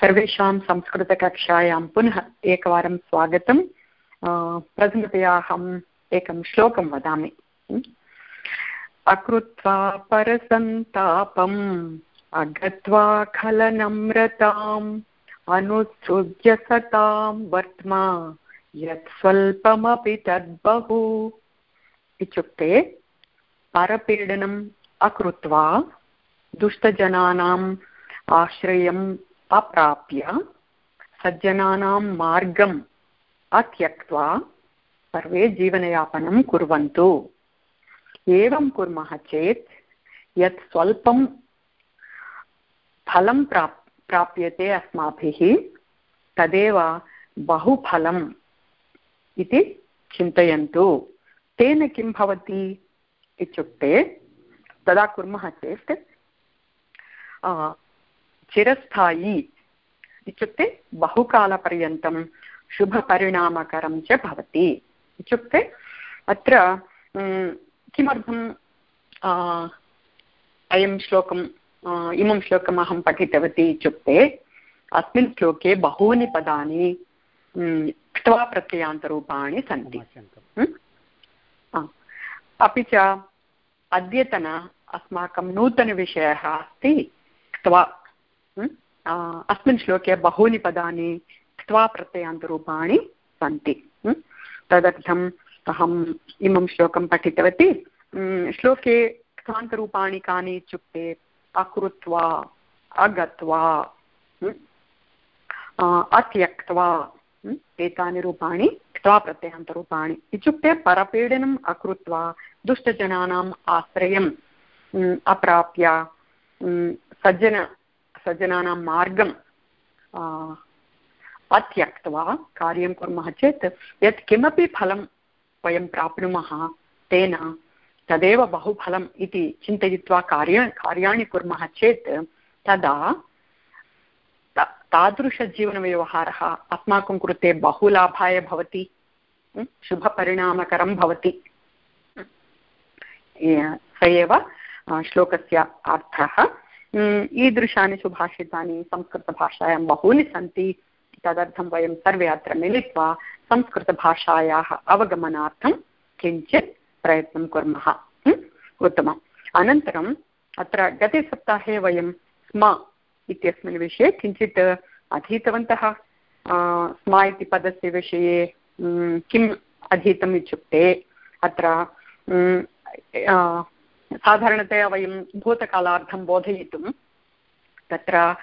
सर्वेषां संस्कृतकक्षायां पुनः एकवारं स्वागतं प्रथमतया अहम् एकं श्लोकं वदामि. अकृत्वा परसन्तापम्, अगत्वा खलनम्रताम् अनुत्सृज्य सतां वर्त्मा, यत् स्वल्पमपि तद्बहु। इत्युक्ते परपीडनम् अकृत्वा दुष्टजनानाम् आश्रयम् अप्राप्य सज्जनानां मार्गम् अत्यक्त्वा सर्वे जीवनयापनं कुर्वन्तु। एवं कुर्मः चेत् यत् स्वल्पं फलं प्राप्, प्राप्यते अस्माभिः, तदेव बहुफलम् इति चिन्तयन्तु। तेन किं भवति इत्युक्ते तदा कुर्मः चेत् चिरस्थायी इत्युक्ते बहुकालपर्यन्तं शुभपरिणामकरं च भवति। इत्युक्ते अत्र किमर्थं अयं श्लोकम् इमं श्लोकम् अहं पठितवती इत्युक्ते अस्मिन् श्लोके बहूनि पदानि क्त्वा प्रत्ययान्तरूपाणि सन्ति। अपि च अद्यतन अस्माकं नूतनविषयः अस्ति क्त्वा अस्मिन् श्लोके बहूनि पदानि क्त्वा प्रत्ययान्तरूपाणि सन्ति तदर्थम् अहम् इमं श्लोकं पठितवती श्लोके क्तान्तरूपाणि कानि इत्युक्ते अकृत्वा अगत्वा अत्यक्त्वा एतानि रूपाणि क्त्वा प्रत्ययान्तरूपाणि इत्युक्ते परपीडनम् अकृत्वा दुष्टजनानाम् आश्रयम् अप्राप्य सज्जन सज्जनानां मार्गं अत्यक्त्वा कार्यं कुर्मः चेत् यत् किमपि फलं वयं प्राप्नुमः, तेन तदेव बहुफलम् इति चिन्तयित्वा कार्य, कार्याणि कुर्मः चेत् तदा तादृशजीवनव्यवहारः अस्माकं कृते बहु लाभाय भवति शुभपरिणामकरं भवति। स एव श्लोकस्य अर्थः। ईदृशानि सुभाषितानि संस्कृतभाषायां बहूनि सन्ति। तदर्थं वयं सर्वे अत्र मिलित्वा संस्कृतभाषायाः अवगमनार्थं किञ्चित् प्रयत्नं कुर्मः। उत्तमम्। अनन्तरम् अत्र गते सप्ताहे वयं स्म इत्यस्मिन् विषये किञ्चित् अधीतवन्तः। स्म इति पदस्य विषये किम् अधीतम् इत्युक्ते अत्र साधारणतया वयं भूतकालार्थं बोधयितुं तत्र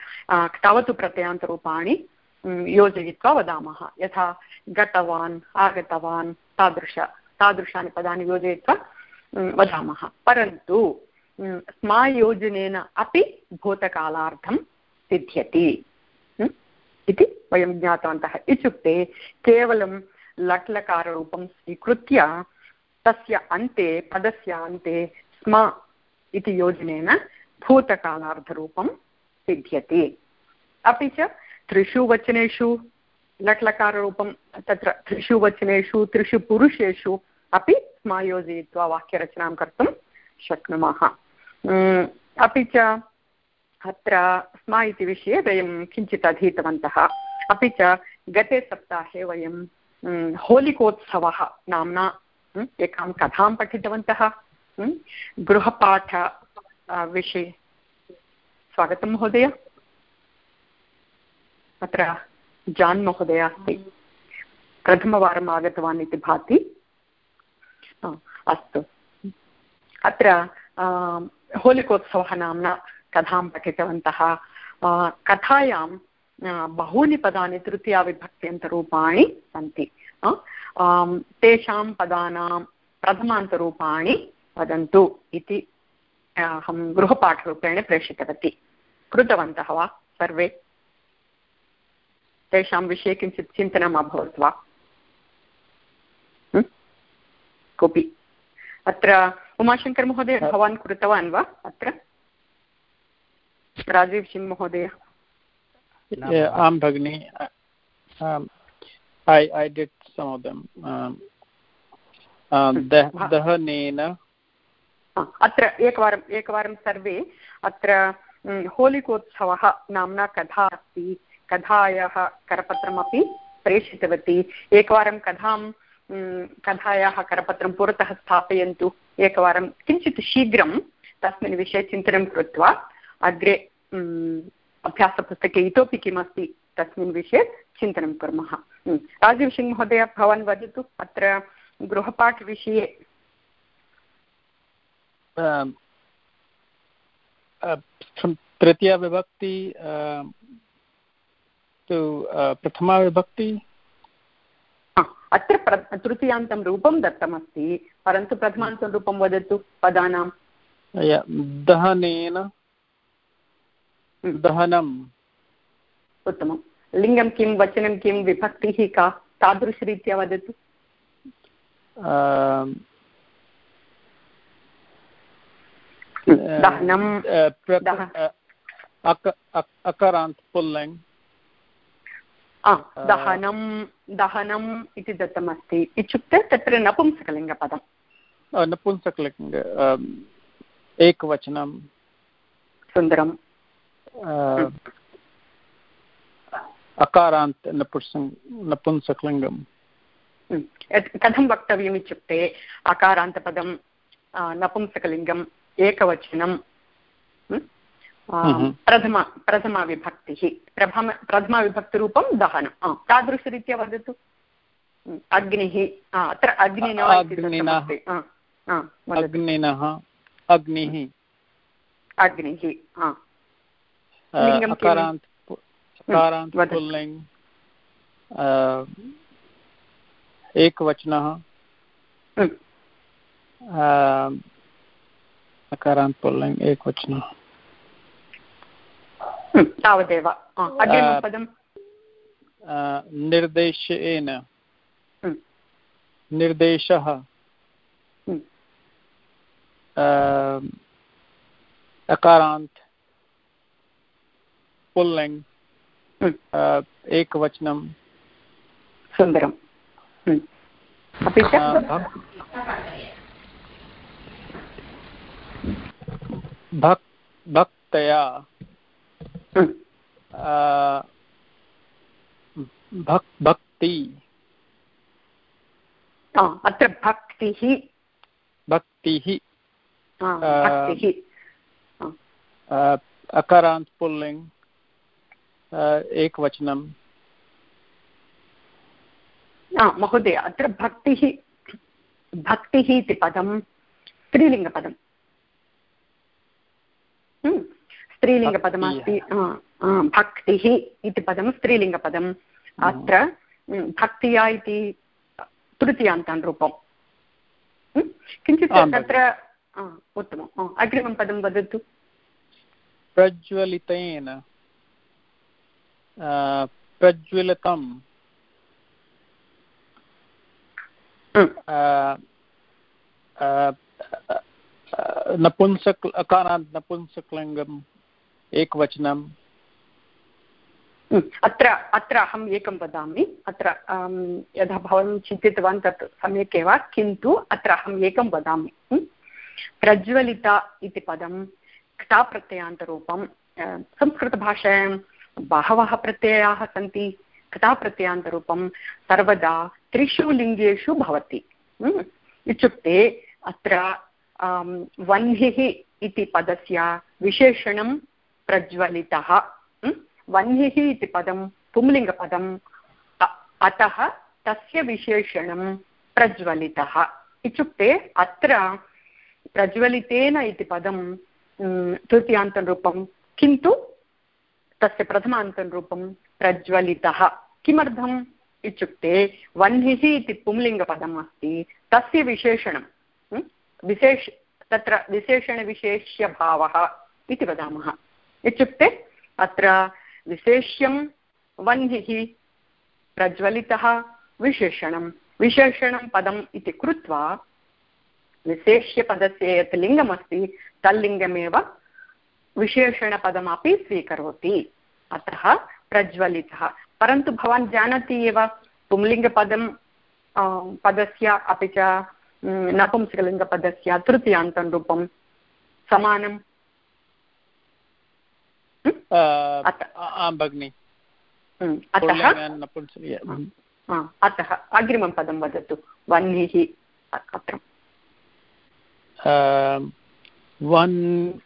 तावत् प्रत्ययान्तरूपाणि योजयित्वा वदामः। यथा गतवान्, आगतवान्, तादृश, तादृशानि पदानि योजयित्वा वदामः। परन्तु स्मायोजनेन अपि भूतकालार्थं सिद्ध्यति। इति वयं ज्ञातवन्तः। इत्युक्ते केवलं लट्लकाररूपं स्वीकृत्य तस्य अन्ते, पदस्य अन्ते स्म इति योजनेन भूतकालार्धरूपं सिद्ध्यति। अपि च त्रिषु वचनेषु लट्लकाररूपं तत्र त्रिषु वचनेषु, त्रिषु पुरुषेषु अपि स्म योजयित्वा वाक्यरचनां कर्तुं शक्नुमः। अपि च अत्र स्म इति विषये वयं किञ्चित् अधीतवन्तः। अपि च गते सप्ताहे वयं होलिकोत्सवः नाम्ना एकां कथां पठितवन्तः। गृहपाठ विषये स्वागतं महोदय। अत्र जान् महोदय अस्ति। प्रथमवारम् आगतवान् इति भाति। अस्तु। अत्र होलिकोत्सवः नाम्ना कथां पठितवन्तः। कथायां बहूनि पदानि तृतीयाविभक्त्यन्तरूपाणि सन्ति। तेषां पदानां प्रथमान्तरूपाणि वदन्तु इति अहं गृहपाठरूपेण प्रेषितवती। कृतवन्तः वा सर्वे? तेषां विषये किञ्चित् चिन्तनम् अभवत् वा? कोऽपि? अत्र उमाशङ्करमहोदय भवान् कृतवान् वा अत्र? राजीव् सिंह महोदय आं भगिनि I, I did some of them. Um, दहनेन अत्र एकवारम् एकवारं सर्वे अत्र होलिकोत्सवः नाम्ना कथा अस्ति, कथायाः करपत्रमपि प्रेषितवती। एकवारं कथां कथायाः करपत्रं पुरतः स्थापयन्तु। एकवारं किञ्चित् शीघ्रं तस्मिन् विषये चिन्तनं कृत्वा अग्रे अभ्यासपुस्तके इतोपि किमस्ति तस्मिन् विषये चिन्तनं कुर्मः। राजीवसिंह महोदय, भवान् वदतु, अत्र गृहपाठविषये तृतीयविभक्ति तु प्रथमाविभक्ति अत्र प्र तृतीयान्तं रूपं दत्तमस्ति परन्तु प्रथमान्तं रूपं वदतु पदानां। दहनेन दहनम्। उत्तमं लिङ्गं किं वचनं किं विभक्तिः का तादृशरीत्या वदतु दहनं अकरान्त् पुल्लिङ्ग् दहनं दहनम् इति दत्तमस्ति। इत्युक्ते तत्र नपुंसकलिङ्गपदं नपुंसकलिङ्ग एकवचनं। सुन्दरं अकारान्त नपुंसङ् नपुंसकलिङ्गं कथं वक्तव्यम् इत्युक्ते अकारान्तपदं नपुंसकलिङ्गम्। एकवचनं प्रथमा प्रथमाविभक्तिः प्रथम प्रथमाविभक्तिरूपं दहनं। तादृशरीत्या वदतु। अग्निः अत्र अग्निना अग्निः। अग्निः एकवचनः। अकारान्त पुल्लिङ्ग् एकवचनः तावदेव निर्देशेन निर्देशः अकारान्त पुल्लिङ्ग् एकवचनं सुन्दरम् अपि च भक् भक्तया भक् भक्ति। अत्र भक्तिः। भक्तिः। भक्तिः। अकारान्त पुल्लिङ्ग् एकवचनं महोदय अत्र भक्तिः भक्तिः इति पदं स्त्रीलिङ्गपदं स्त्रीलिङ्गपदमस्ति भक्तिः। इति पदं स्त्रीलिङ्गपदम्। अत्र भक्तिया इति तृतीयान्तान् रूपं किञ्चित् तत्र उत्तमम्। अग्रिमं पदं वदतु। प्रज्वलितेन प्रज्वलितं नपुंसक अकारान्त नपुंसकलिङ्गम्, एकवचनम्। अत्र अत्र अहम् एकं वदामि। अत्र यदा भवान् चिन्तितवान् तत् सम्यक् एव, किन्तु अत्र अहम् एकं वदामि। प्रज्वलिता इति पदं क्ताप्रत्ययान्तरूपं संस्कृतभाषायां बहवः प्रत्ययाः सन्ति। क्ताप्रत्ययान्तरूपं सर्वदा त्रिषु लिङ्गेषु भवति। इत्युक्ते अत्र वह्निः इति पदस्य विशेषणं प्रज्वलितः वह्निः इति पदं पुंलिङ्गपदम् अतः तस्य विशेषणं प्रज्वलितः इत्युक्ते अत्र प्रज्वलितेन इति पदं तृतीयान्तरूपं किन्तु तस्य प्रथमान्तरूपं प्रज्वलितः किमर्थम् इत्युक्ते वह्निः इति पुंलिङ्गपदम् अस्ति तस्य विशेषणं विशेष, तत्र विशेषणविशेष्यभावः इति वदामः। इत्युक्ते अत्र विशेष्यं वह्निः प्रज्वलितः विशेषणं विशेषणं पदम् इति कृत्वा विशेष्यपदस्य यत् लिङ्गमस्ति, तल्लिङ्गमेव विशेषणपदमपि स्वीकरोति। अतः प्रज्वलितः। परन्तु भवान् जानाति एव, पुंलिङ्गपदं पदस्य अपि च नपुंसकलिङ्गपदस्य तृतीयान्तं रूपं समानं आं भगिनि अतः अतः अग्रिमं पदं वदतु वह्निः अत्र one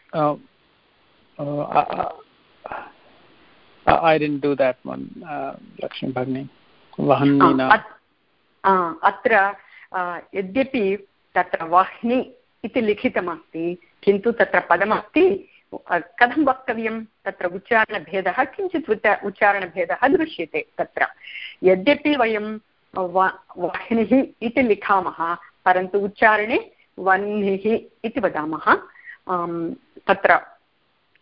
I didn't do that one uh, Lakshmi Bhagini वह्निना अत्र यद्यपि तत्र वह्नि इति लिखितमस्ति किन्तु तत्र पदमस्ति कथं वक्तव्यं? तत्र उच्चारणभेदः किञ्चित् उच्च उच्चारणभेदः दृश्यते तत्र। यद्यपि वयं वाहिनिः इति लिखामः परन्तु उच्चारणे वह्निः इति वदामः तत्र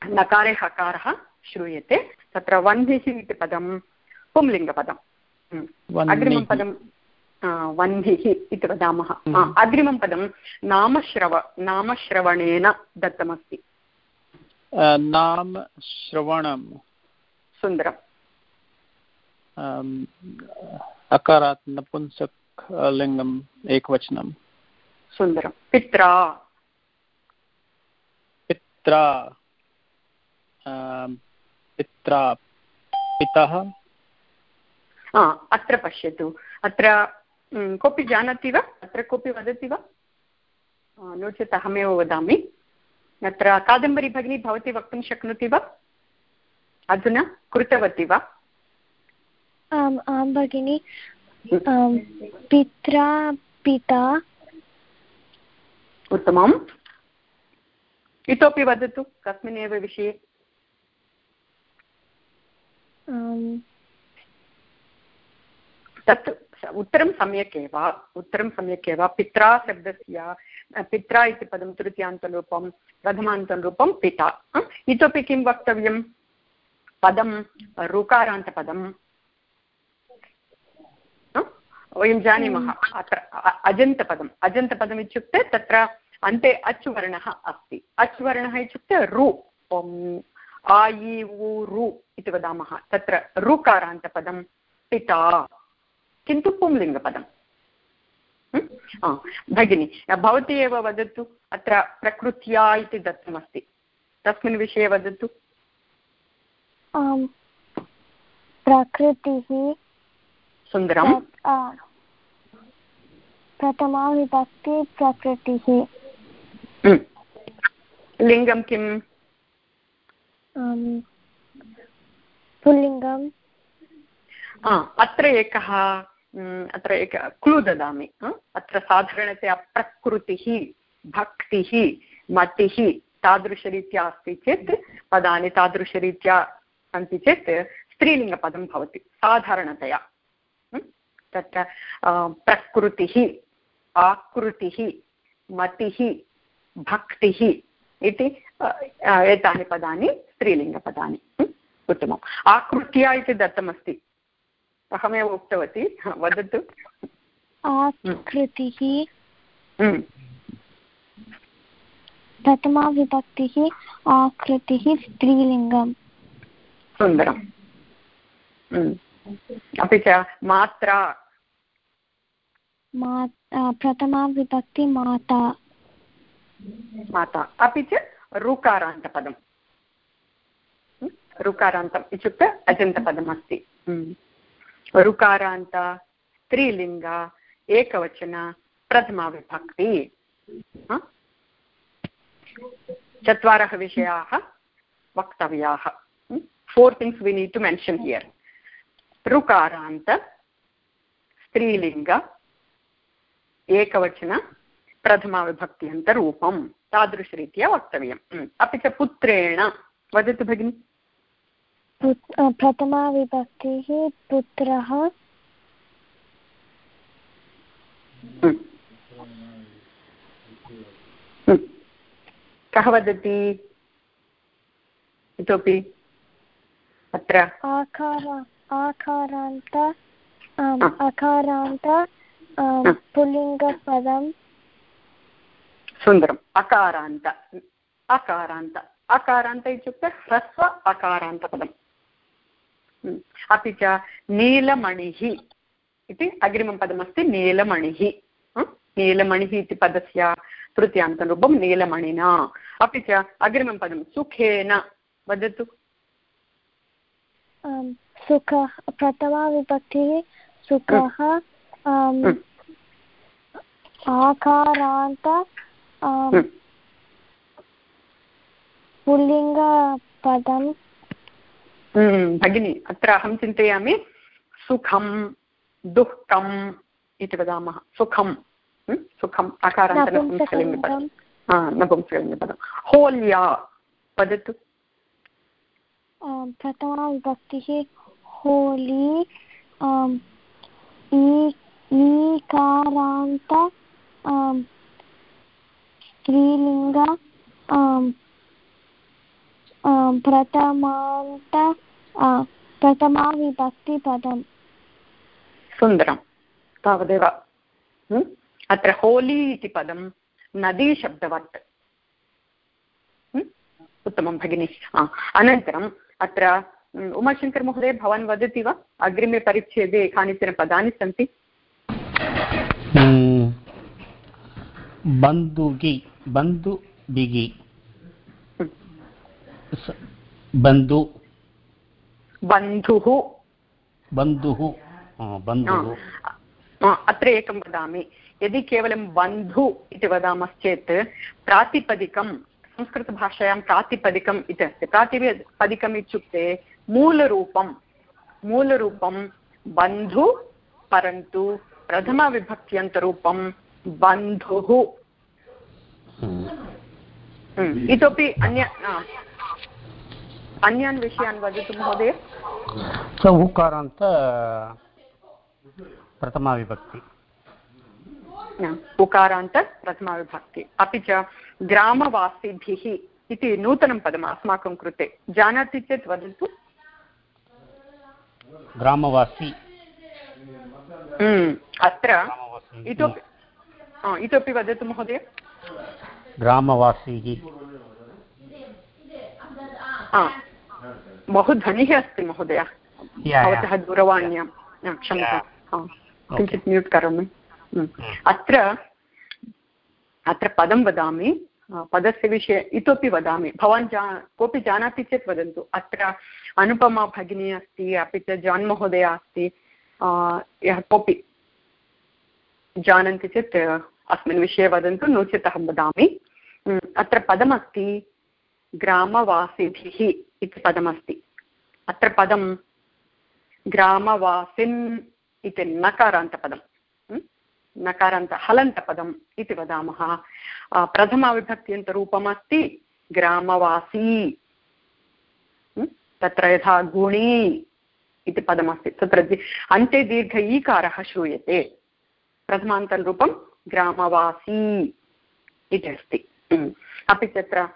नकारे हकारः श्रूयते तत्र वह्निः इति पदं पुंलिङ्गपदम्। अग्रिमं पदं वह्निः इति वदामः. अग्रिमं पदं नामश्रव नामश्रवणेन दत्तमस्ति. नाम श्रवणं सुन्दरम्. अकारात् नपुंसक लिङ्गम् एकवचनं सुन्दरं पित्रा. पित्रा. पित्रा. पितः. अत्र पश्यतु. अत्र कोऽपि जानाति वा अत्र कोऽपि वदति वा नो चेत् अहमेव वदामि अत्र कादम्बरी भगिनी भवती वक्तुं शक्नोति वा अधुना कृतवती वा आम् आं भगिनि पित्रा पिता उत्तमम् इतोपि वदतु कस्मिन् एव विषये तत् उत्तरं सम्यक् एव उत्तरं सम्यक् एव पित्रा शब्दस्य पित्रा इति पदं तृतीयान्तरूपं प्रथमान्तरूपं पिता इतोपि किं वक्तव्यं? पदं ऋकारान्तपदं वयं जानीमः अत्र अजन्तपदम् अजन्तपदम् इत्युक्ते तत्र अन्ते अच् वर्णः अस्ति अच् वर्णः इत्युक्ते रु आ इ उ रु इति वदामः तत्र ऋकारान्तपदं पिता। किन्तु पुंलिङ्गपदम्। भगिनि भवती एव वदतु अत्र प्रकृत्या इति दत्तमस्ति। तस्मिन् विषये वदतु। प्रकृतिः सुन्दरं प्रथमा विभक्ति प्रकृतिः। लिङ्गं किम्? पुल्लिङ्गं अत्र एकः अत्र एक क्लू ददामि अत्र साधारणतया प्रकृतिः, भक्तिः, मतिः तादृशरीत्या अस्ति चेत्, पदानि तादृशरीत्या सन्ति चेत् स्त्रीलिङ्गपदं भवति, साधारणतया। तत्र प्रकृतिः, आकृतिः, मतिः, भक्तिः इति एतानि पदानि, स्त्रीलिङ्गपदानि। उत्तमम्। आकृत्या इति दत्तमस्ति। अहमेव उक्तवती। वदतु। आकृतिः प्रथमा विभक्तिः आकृतिः स्त्रीलिङ्गम्। सुन्दरम्। अपि च मात्रा। प्रथमा विभक्ति माता। माता। अपि च ऋकारान्तपदम्। ऋकारान्तम् इत्युक्ते अजन्तपदमस्ति। ऋकारान्त स्त्रीलिङ्ग एकवचन प्रथमाविभक्ति चत्वारः विषयाः वक्तव्याः four things we need to mention here ऋकारान्त स्त्रीलिङ्ग एकवचन प्रथमाविभक्त्यन्तरूपं तादृशरीत्या वक्तव्यम् अपि च पुत्रेण वदतु भगिनि प्रथमा विभक्तिः पुत्रः। कः वदति? इतोपि अत्र। आकार आकारान्त अकारान्त पुल्लिङ्गपदं सुन्दरम्। अकारान्त। अकारान्त। अकारान्त इत्युक्ते ह्रस्व अकारान्तपदम्। अपि च नीलमणिः इति अग्रिमं पदमस्ति नीलमणिः नीलमणिः इति पदस्य तृतीयान्तरूपं नीलमणिना अपि च अग्रिमं पदं सुखेन वदतु सुखः प्रथमाविभक्तिः सुखः हम्म। आकारान्त पुल्लिङ्गपदं भगिनि अत्र अहं चिन्तयामि सुखं दुःखम् इति वदामः. सुखं सुखम् नपुंसकलिङ्गपदं होल्या वदतु प्रथमाविभक्तिः होली ईकारान्त स्त्रीलिङ्ग प्रथमान्त आ, प्रथमाविभक्तिपदम् सुन्दरं तावदेव? अत्र होली इति पदं नदीशब्दवत्? उत्तमं भगिनि हा, अनन्तरम् अत्र उमाशङ्करमहोदय भवान् वदति वा अग्रिमे परिच्छेदे कानिचन पदानि सन्ति। बन्धुगि बन्धुबिगि। स- बन्धु बन्धुः बन्धुः बन्धुः अत्र एकं वदामि। यदि केवलं बन्धु इति वदामश्चेत् प्रातिपदिकं संस्कृतभाषायां प्रातिपदिकम् इति अस्ति। प्रातिपदिकम् इत्युक्ते मूलरूपं मूलरूपं बन्धु परन्तु प्रथमविभक्त्यन्तरूपं बन्धुः। हम्म। इतोपि अन्य अन्यान् विषयान् वदतु महोदय। स उकारान्त प्रथमाविभक्ति। उकारान्त प्रथमाविभक्ति। अपि च ग्रामवासिभिः इति नूतनं पदम् अस्माकं कृते। जानाति चेत् वदतु। ग्रामवासी। हम्म, अत्र इतोपि इतोपि वदतु महोदय। ग्रामवासी। बहु ध्वनिः अस्ति महोदय। भवतः दूरवाण्यां क्षम्यतां। हा, किञ्चित् म्यूट् करोमि. अत्र अत्र पदं वदामि। पदस्य विषये इतोपि वदामि। भवान् जा कोऽपि जानाति चेत् वदन्तु। अत्र अनुपमा भगिनी अस्ति अपि च जान् महोदय अस्ति। यः कोऽपि जानन्ति चेत् अस्मिन् विषये वदन्तु। नो चेत् अहं वदामि। अत्र पदमस्ति ग्रामवासिभिः इति पदमस्ति। अत्र पदं ग्रामवासिन् इति नकारान्तपदम् उम्, नकारान्त हलन्तपदम् इति वदामः। प्रथमाविभक्त्यन्तरूपमस्ति ग्रामवासी तत्र यथा गुणी इति पदमस्ति। तत्र अन्ते दीर्घ ईकारः श्रूयते। प्रथमान्तरूपं ग्रामवासी इति अस्ति। अपि च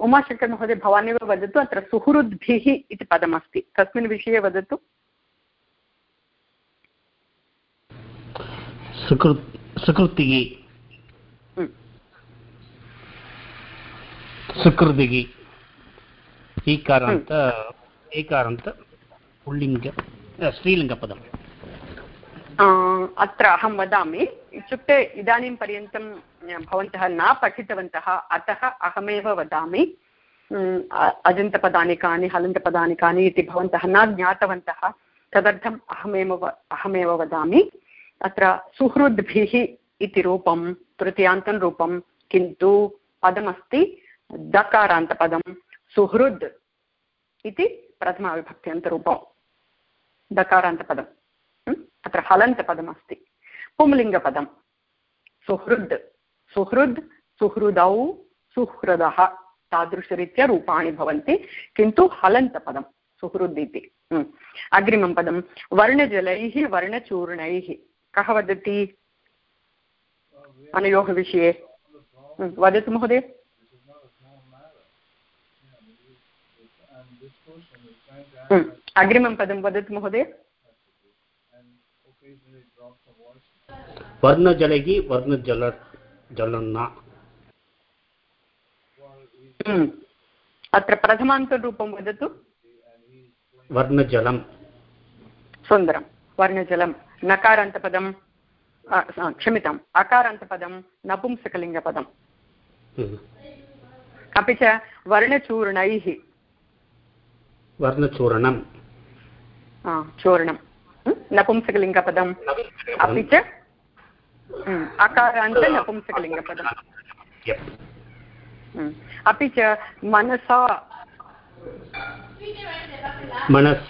उमाशङ्करमहोदय भवानेव वदतु अत्र सुहृद्भिः इति पदमस्ति। तस्मिन् विषये वदतु। सुकृतिः सुकृतिः। ईकारान्त ईकारान्त पुल्लिङ्ग स्त्रीलिङ्गपदम्। अत्र अहं वदामि, इत्युक्ते इदानीं पर्यन्तं भवन्तः न पठितवन्तः, अतः अहमेव वदामि अजन्तपदानि कानि, हलन्तपदानि कानि इति भवन्तः न ज्ञातवन्तः, तदर्थम् अहमेव अहमेव वदामि। अत्र सुहृद्भिः इति रूपं, तृतीयान्तं रूपं, किन्तु पदमस्ति दकारान्तपदं, सुहृद् इति प्रथमाविभक्त्यन्तरूपं दकारान्तपदम्। अत्र हलन्तपदमस्ति। पुंलिङ्गपदं। सुहृद्। सुहृद्, सुहृदौ, सुहृदः तादृशरीत्या रूपाणि भवन्ति, किन्तु हलन्तपदं, सुहृद् इति। उम्. अग्रिमं पदं, वर्णजलैः, वर्णचूर्णैः। कः वदति? अनयोः विषये वदतु महोदय। अग्रिमं पदं वदतु महोदय। वर्णजलैः वर्णजल जलन्ना उम्. अत्र प्रथमान्तरूपं वदतु वर्णजलं सुन्दरं वर्णजलं नकारान्तपदं अ, स- क्षम्यताम् अकारान्तपदं नपुंसकलिङ्गपदम् हम्म। अपि च वर्णचूर्णैः वर्णचूर्णं चूर्णं नपुंसकलिङ्गपदम् अपि च अकारान्त नपुंसकलिङ्गपदम् अपि च मनसा मनस्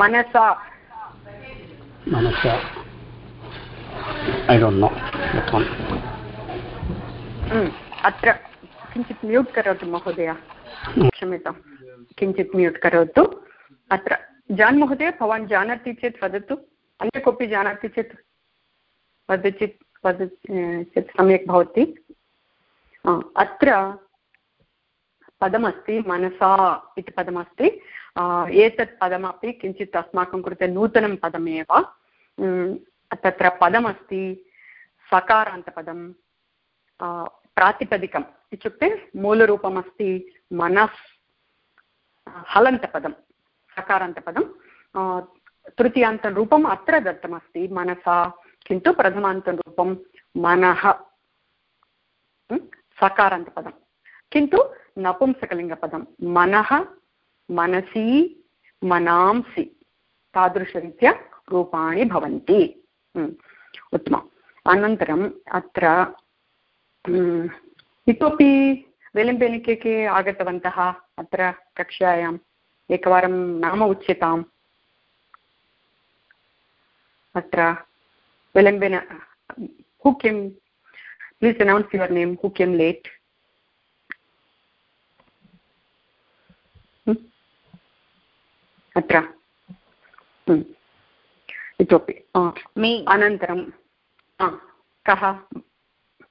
मनसा मनसा ऐ डोण्ट् नो अत्र किञ्चित् म्यूट् करोतु महोदय क्षम्यतां। किञ्चित् म्यूट् करोतु। अत्र जान् महोदय, भवान् जानाति चेत् वदतु। अन्य कोऽपि जानाति चेत् वदति चेत् वद चेत् सम्यक् भवति। अत्र पदमस्ति मनसा इति पदमस्ति। एतत् पदमपि किञ्चित् अस्माकं कृते नूतनं पदमेव। तत्र पदमस्ति सकारान्तपदं प्रातिपदिकम् इत्युक्ते मूलरूपमस्ति मनस् हलन्तपदं सकारान्तपदं तृतीयान्तरूपम् अत्र दत्तमस्ति मनसा किन्तु प्रथमान्तरूपं मनः सकारान्तपदं किन्तु नपुंसकलिङ्गपदं मनः मनसि मनांसि तादृशरीत्या रूपाणि भवन्ति उत्तमम् अनन्तरम् अत्र इतोपि विलम्बेन के के आगतवन्तः अत्र कक्षायाम् एकवारं नाम उच्यताम्। अत्र विलम्बेन हु किं please announce your name who किं लेट् अत्र। इतोपि। अनन्तरं कः?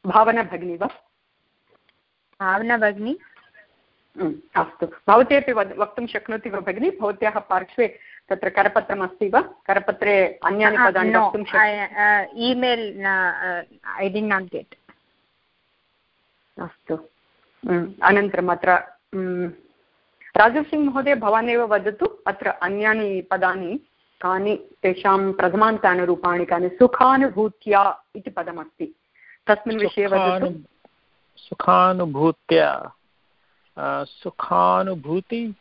भावना भगिनी वा? भावना भगिनी अस्तु। भवती अपि वक्तुं शक्नोति वा भगिनि? भवत्याः पार्श्वे तत्र करपत्रम् अस्ति वा? करपत्रे अन्यानि पदानि वक्तुं email I D not get अस्तु। अनन्तरम् अत्र राजसिंह महोदय भवान् एव वदतु अत्र अन्यानि पदानि कानि तेषां प्रथमान्तानुरूपाणि कानि सुखानुभूत्या इति पदमस्ति। तस्मिन् विषये वदतु। सुखानुभूत्या सुखानुभूति?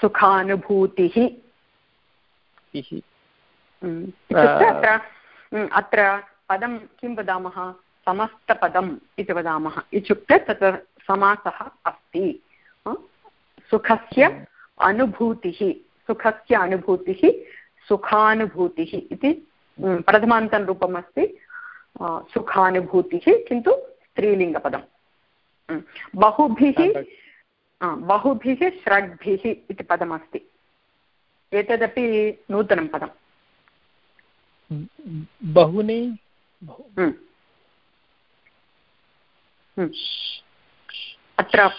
सुखानुभूतिः। अत्र अत्र पदं किं वदामः? समस्तपदम् इति वदामः। इत्युक्ते तत्र समासः अस्ति। सुखस्य अनुभूतिः सुखस्य अनुभूतिः सुखानुभूतिः इति प्रथमान्तं रूपम् अस्ति सुखानुभूतिः किन्तु स्त्रीलिङ्गपदम् बहुभिः बहुभिः षड्भिः इति पदमस्ति एतदपि नूतनं पदम् बहूनि अत्र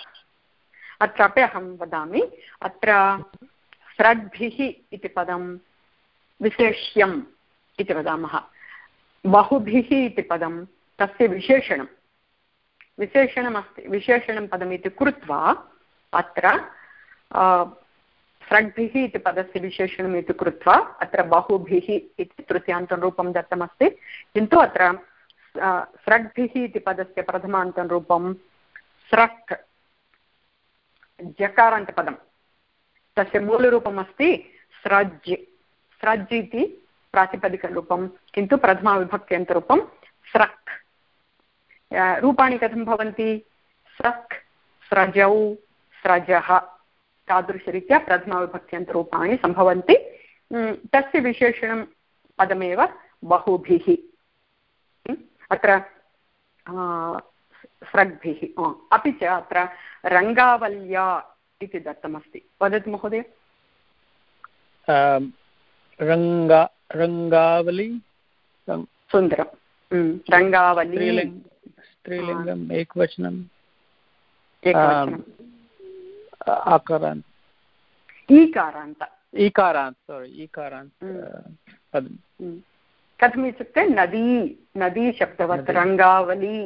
अत्रापि अहं वदामि अत्र स्रड्भिः इति पदं विशेष्यम् इति वदामः बहुभिः इति पदं तस्य विशेषणं विशेषणमस्ति विशेषणं पदमिति कृत्वा अत्र स्रड्भिः इति पदस्य विशेषणम् इति कृत्वा अत्र बहुभिः इति तृतीयान्तं रूपं दत्तमस्ति. किन्तु अत्र स्रड्भिः इति पदस्य प्रथमान्तं रूपं स्रक् जकारान्तपदं तस्य मूलरूपमस्ति स्रज् स्रज् इति प्रातिपदिकरूपं, किन्तु प्रथमाविभक्त्यन्तरूपं स्रक्। रूपाणि कथं भवन्ति? स्रक्, स्रजौ, स्रजः। तादृशरीत्या प्रथमाविभक्त्यन्तरूपाणि सम्भवन्ति। तस्य विशेषणं पदमेव बहुभिः। अत्र स्रग्भिः। अपि च अत्र रङ्गावल्या इति दत्तमस्ति। वदतु महोदय। रङ्गा रङ्गावली सुन्दरं रङ्गावली स्त्रीलिङ्गम् एकवचनम् आकारान्त। ईकारान्त। ईकारान्त सोरि ईकारान्त कथम् इत्युक्ते नदी नदी शब्दवत् रङ्गावली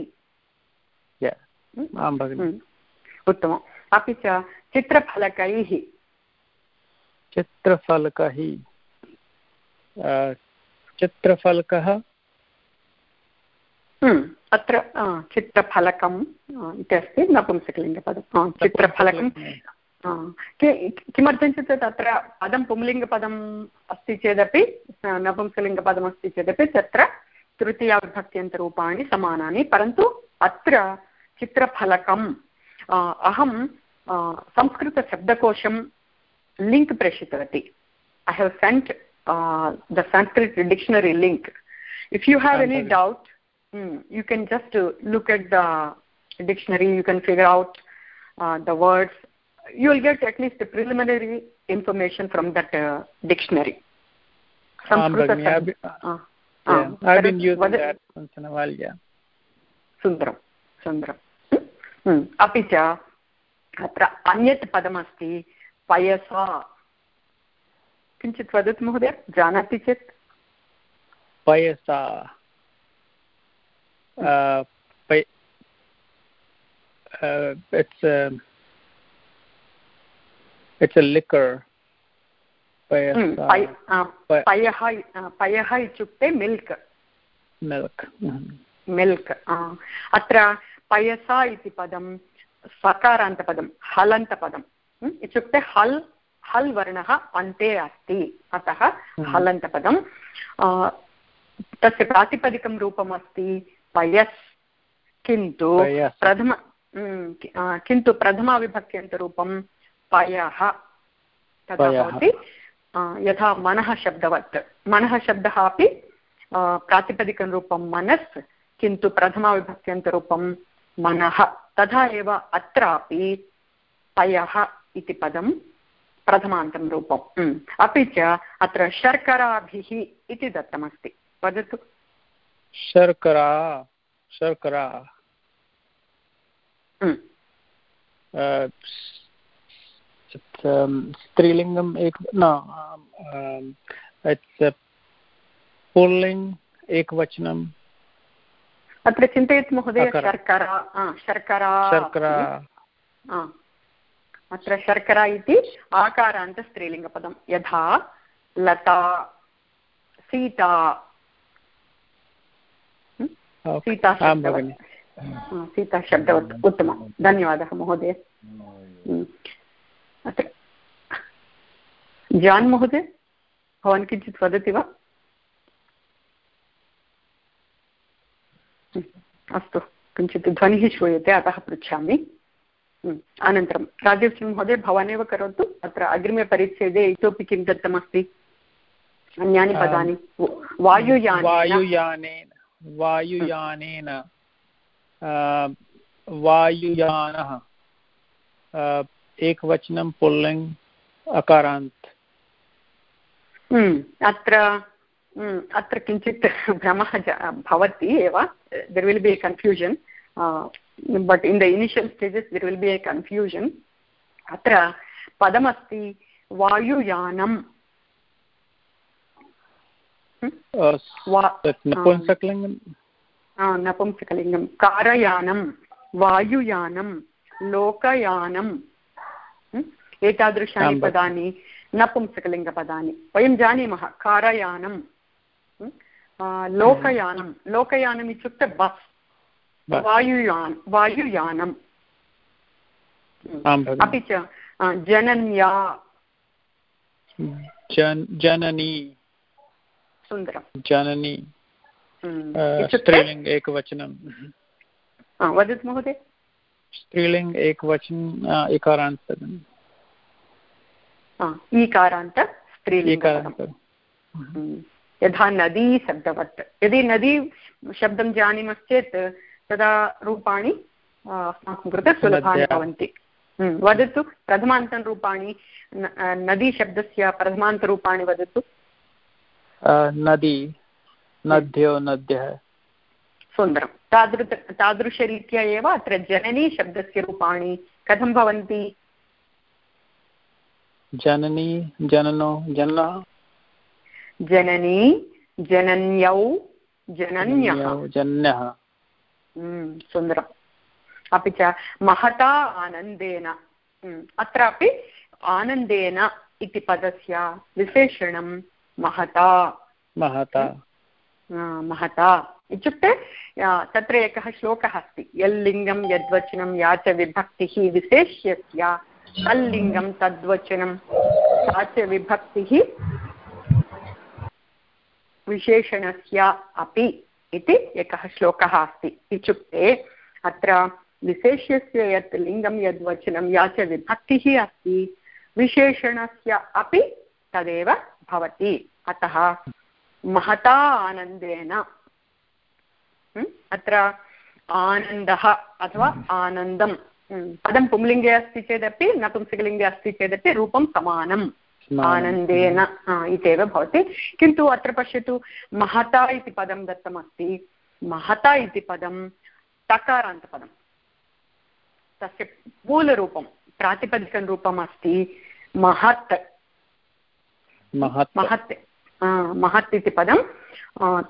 आं भगिनि। उत्तमम्। अपि च चित्रफलकैः। चित्रफलकैः। चित्रफलकः? हम्म, अत्र चित्रफलकम् इति अस्ति नपुंसकलिङ्गपदं चित्रफलकं किमर्थं चेत् तत्र पदं पुंलिङ्गपदम् अस्ति चेदपि नपुंसकलिङ्गपदमस्ति चेदपि तत्र तृतीयाविभक्त्यन्तरूपाणि समानानि परन्तु अत्र चित्रफलकम् अहं संस्कृतशब्दकोशं link प्रेषितवती। I have sent the Sanskrit dictionary link if you have any doubt you can just look at the dictionary you can figure out uh, the words you will get at least the preliminary information from that uh, dictionary Sanskrit um, I've, uh, yeah, I've been using that once in a while yeah सुन्दरं सुन्दरम् अपि च अत्र अन्यत् पदमस्ति पयसा किञ्चित् वदतु महोदय जानाति चेत्? पयसा। it's it's a liquor पयः पयः इत्युक्ते मिल्क्। मिल्क्। मिल्क् अत्र पयसा इति पदं सकारान्तपदं हलन्तपदम् इत्युक्ते हल् हल् वर्णः अन्ते अस्ति। अतः हलन्तपदं तस्य प्रातिपदिकं रूपम् अस्ति पयस् किन्तु प्रथम किन्तु प्रथमाविभक्त्यन्तरूपं पयः तदा भवति यथा मनः शब्दवत्। मनः शब्दः अपि प्रातिपदिकं रूपं मनस् किन्तु प्रथमाविभक्त्यन्तरूपं मनः। तथा एव अत्रापि पयः इति पदं प्रथमान्तं रूपम् अपि च अत्र शर्कराभिः इति दत्तमस्ति। वदतु। शर्करा शर्करा। स्त्रीलिङ्गम् एक न इट्स् पुल्लिङ्ग् एकवचनम् अत्र चिन्तयतु महोदय शर्करा। शर्करा शर्करा। अत्र शर्करा इति आकारान्तस्त्रीलिङ्गपदं यथा लता सीता सीता सीता शब्दवत् उत्तमं। धन्यवादः महोदय। अत्र जान् महोदय भवान् किञ्चित् वदति वा? अस्तु। किञ्चित् ध्वनिः श्रूयते अतः पृच्छामि। अनन्तरं राजीवसिंह महोदय भवानेव करोतु। अत्र अग्रिमे परिच्छेदे इतोपि किं दत्तमस्ति? अन्यानि पदानि। वायुयान वायुयानेन। वायुयानेन वायुयानः एकवचनं पुल्लिङ्ग् अकारान्त्। अत्र अत्र किञ्चित् भ्रमः भवति एव। There will be a confusion but in the initial stages there will be a confusion अत्र पदमस्ति वायुयानं नपुंसकलिङ्गं कारयानं वायुयानं लोकयानं एतादृशानि पदानि नपुंसकलिङ्गपदानि। वयं जानीमः कारयानं लोकयानं लोकयानम् इत्युक्ते बस्। वायुयान वायुयानम् अपि च जनन्या जननी सुन्दरं जननी स्त्रीलिङ्ग् एकवचनं वदतु महोदय स्त्रीलिङ्ग् एकवचन इकारान्त ईकारान्त यथा नदी शब्दवत् यदि नदी शब्दं जानीमश्चेत् तदा रूपाणि अस्माकं कृते सुलभानि भवन्ति। वदतु प्रथमान्तरूपाणि नदीशब्दस्य प्रथमान्तरूपाणि वदतु। नदी नद्यो नद्यः। सुन्दरं। तादृ तादृशरीत्या एव अत्र जननी शब्दस्य रूपाणि कथं भवन्ति? जननी जननो जनः। जननी जनन्यौ जनन्यः। जन्यः। हम्म, सुन्दरम् अपि च महता आनन्देन हम्म, अत्रापि आनन्देन इति पदस्य विशेषणं महता महता हम्म, महता इत्युक्ते तत्र एकः श्लोकः अस्ति यल्लिङ्गं यद्वचनं या च विभक्तिः विशेष्यस्य तल्लिङ्गं तद्वचनं सा च विभक्तिः विशेषणस्य अपि इति एकः श्लोकः अस्ति। इत्युक्ते अत्र विशेष्यस्य यत् लिङ्गं यद्वचनं या च विभक्तिः अस्ति, विशेषणस्य अपि तदेव भवति। अतः महता आनन्देन अत्र आनन्दः अथवा आनन्दं पदं पुंलिङ्गे अस्ति चेदपि नपुंसकलिङ्गे अस्ति चेदपि रूपं समानम्। आनन्देन इत्येव भवति। किन्तु अत्र पश्यतु महता इति पदं दत्तमस्ति। महता इति पदं तकारान्तपदं। तस्य मूलरूपं प्रातिपदिकं रूपम् अस्ति महत् महत् महत् इति पदं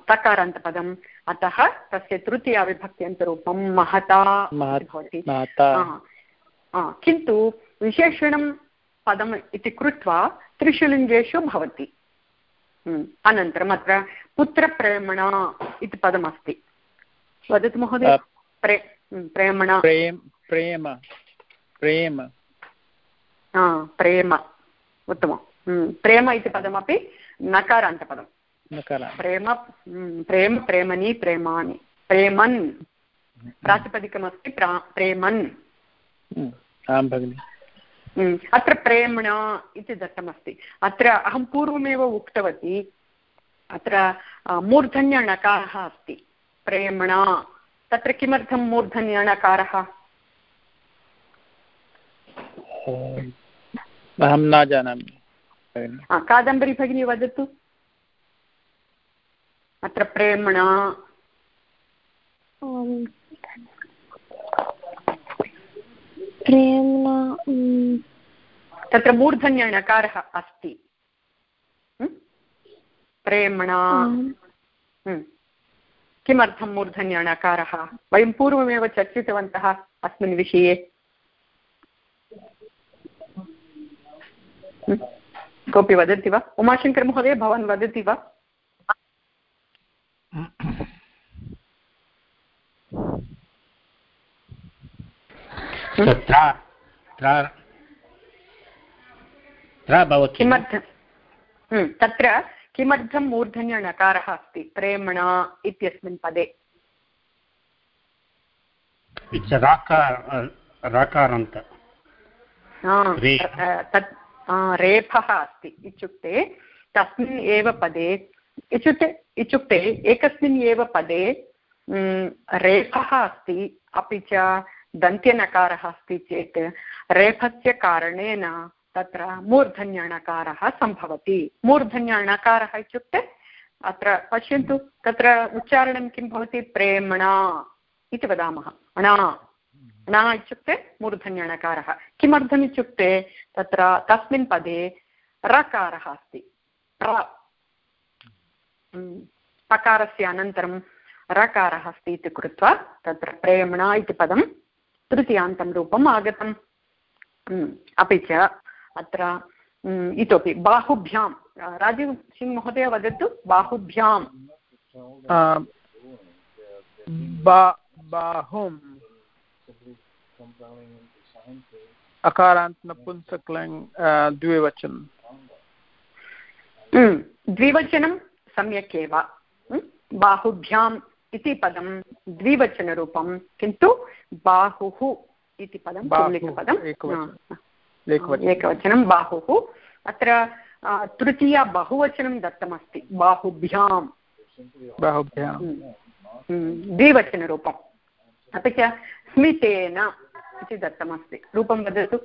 तकारान्तपदम्। अतः तस्य तृतीयाविभक्त्यन्तरूपं महता भवति। किन्तु विशेषणं पदम् इति कृत्वा त्रिषु लिङ्गेषु भवति अनन्तरम् अत्र पुत्रप्रेमणा इति पदमस्ति। वदतु महोदय प्रे प्रेमणा। प्रेम प्रेम प्रेम। उत्तमं प्रेम इति पदमपि नकारान्तपदं प्रेम प्रेम प्रेमणि प्रेमाणि। प्रेमन्। प्रातिपदिकमस्ति प्रा प्रेमन्। आं भगिनि। अत्र प्रेम्णा इति दत्तमस्ति। अत्र अहं पूर्वमेव उक्तवती अत्र मूर्धन्यणकारः अस्ति। प्रेम्णा तत्र किमर्थं मूर्धन्यणकारः? अहं न जानामि कादम्बरी भगिनी वदतु। अत्र प्रेम्णा। प्रेम्णा तत्र मूर्धन्यणकारः अस्ति। प्रेम्णा। किमर्थं मूर्धन्यणकारः वयं पूर्वमेव चर्चितवन्तः अस्मिन् विषये। कोऽपि वदति वा? उमाशङ्करमहोदय भवान् वदति वा? किमर्थं? हम्म, तत्र किमर्थं मूर्धन्यणकारः अस्ति? प्रेम्णा इत्यस्मिन् पदे। तत् रेफः अस्ति इत्युक्ते तस्मिन् एव पदे इत्युक्ते इत्युक्ते एकस्मिन् एव पदे रेफः अस्ति अपि च दन्त्यनकारः अस्ति चेत् रेफस्य कारणेन तत्र मूर्धन्यणकारः सम्भवति। मूर्धन्यणकारः इत्युक्ते अत्र पश्यन्तु, तत्र उच्चारणं किं भवति? प्रेम्णा इति वदामः। णा न इत्युक्ते मूर्धन्यणकारः। किमर्थमित्युक्ते तत्र तस्मिन् पदे रकारः अस्ति। पकारस्य अनन्तरं रकारः अस्ति इति कृत्वा तत्र प्रेम्णा इति पदं तृतीयान्तं रूपम् आगतम्। अपि च अत्र इतोपि बाहुभ्यां। राजीव् सिङ्ग् महोदय वदतु बाहुभ्यां। बाहुं अकारान्त नपुंसकलिङ् द्विवचनं द्विवचनं सम्यक् एव। बाहुभ्याम्। इति पदं द्विवचनरूपं किन्तु बाहुः इति पदं पुल्लिङ्गपदम् एकवचनं। बाहुः। अत्र तृतीया बहुवचनं दत्तमस्ति बाहुभ्यां। बाहुभ्यां। द्विवचनरूपम् अपि च स्मितेन इति दत्तमस्ति। रूपं वदतु।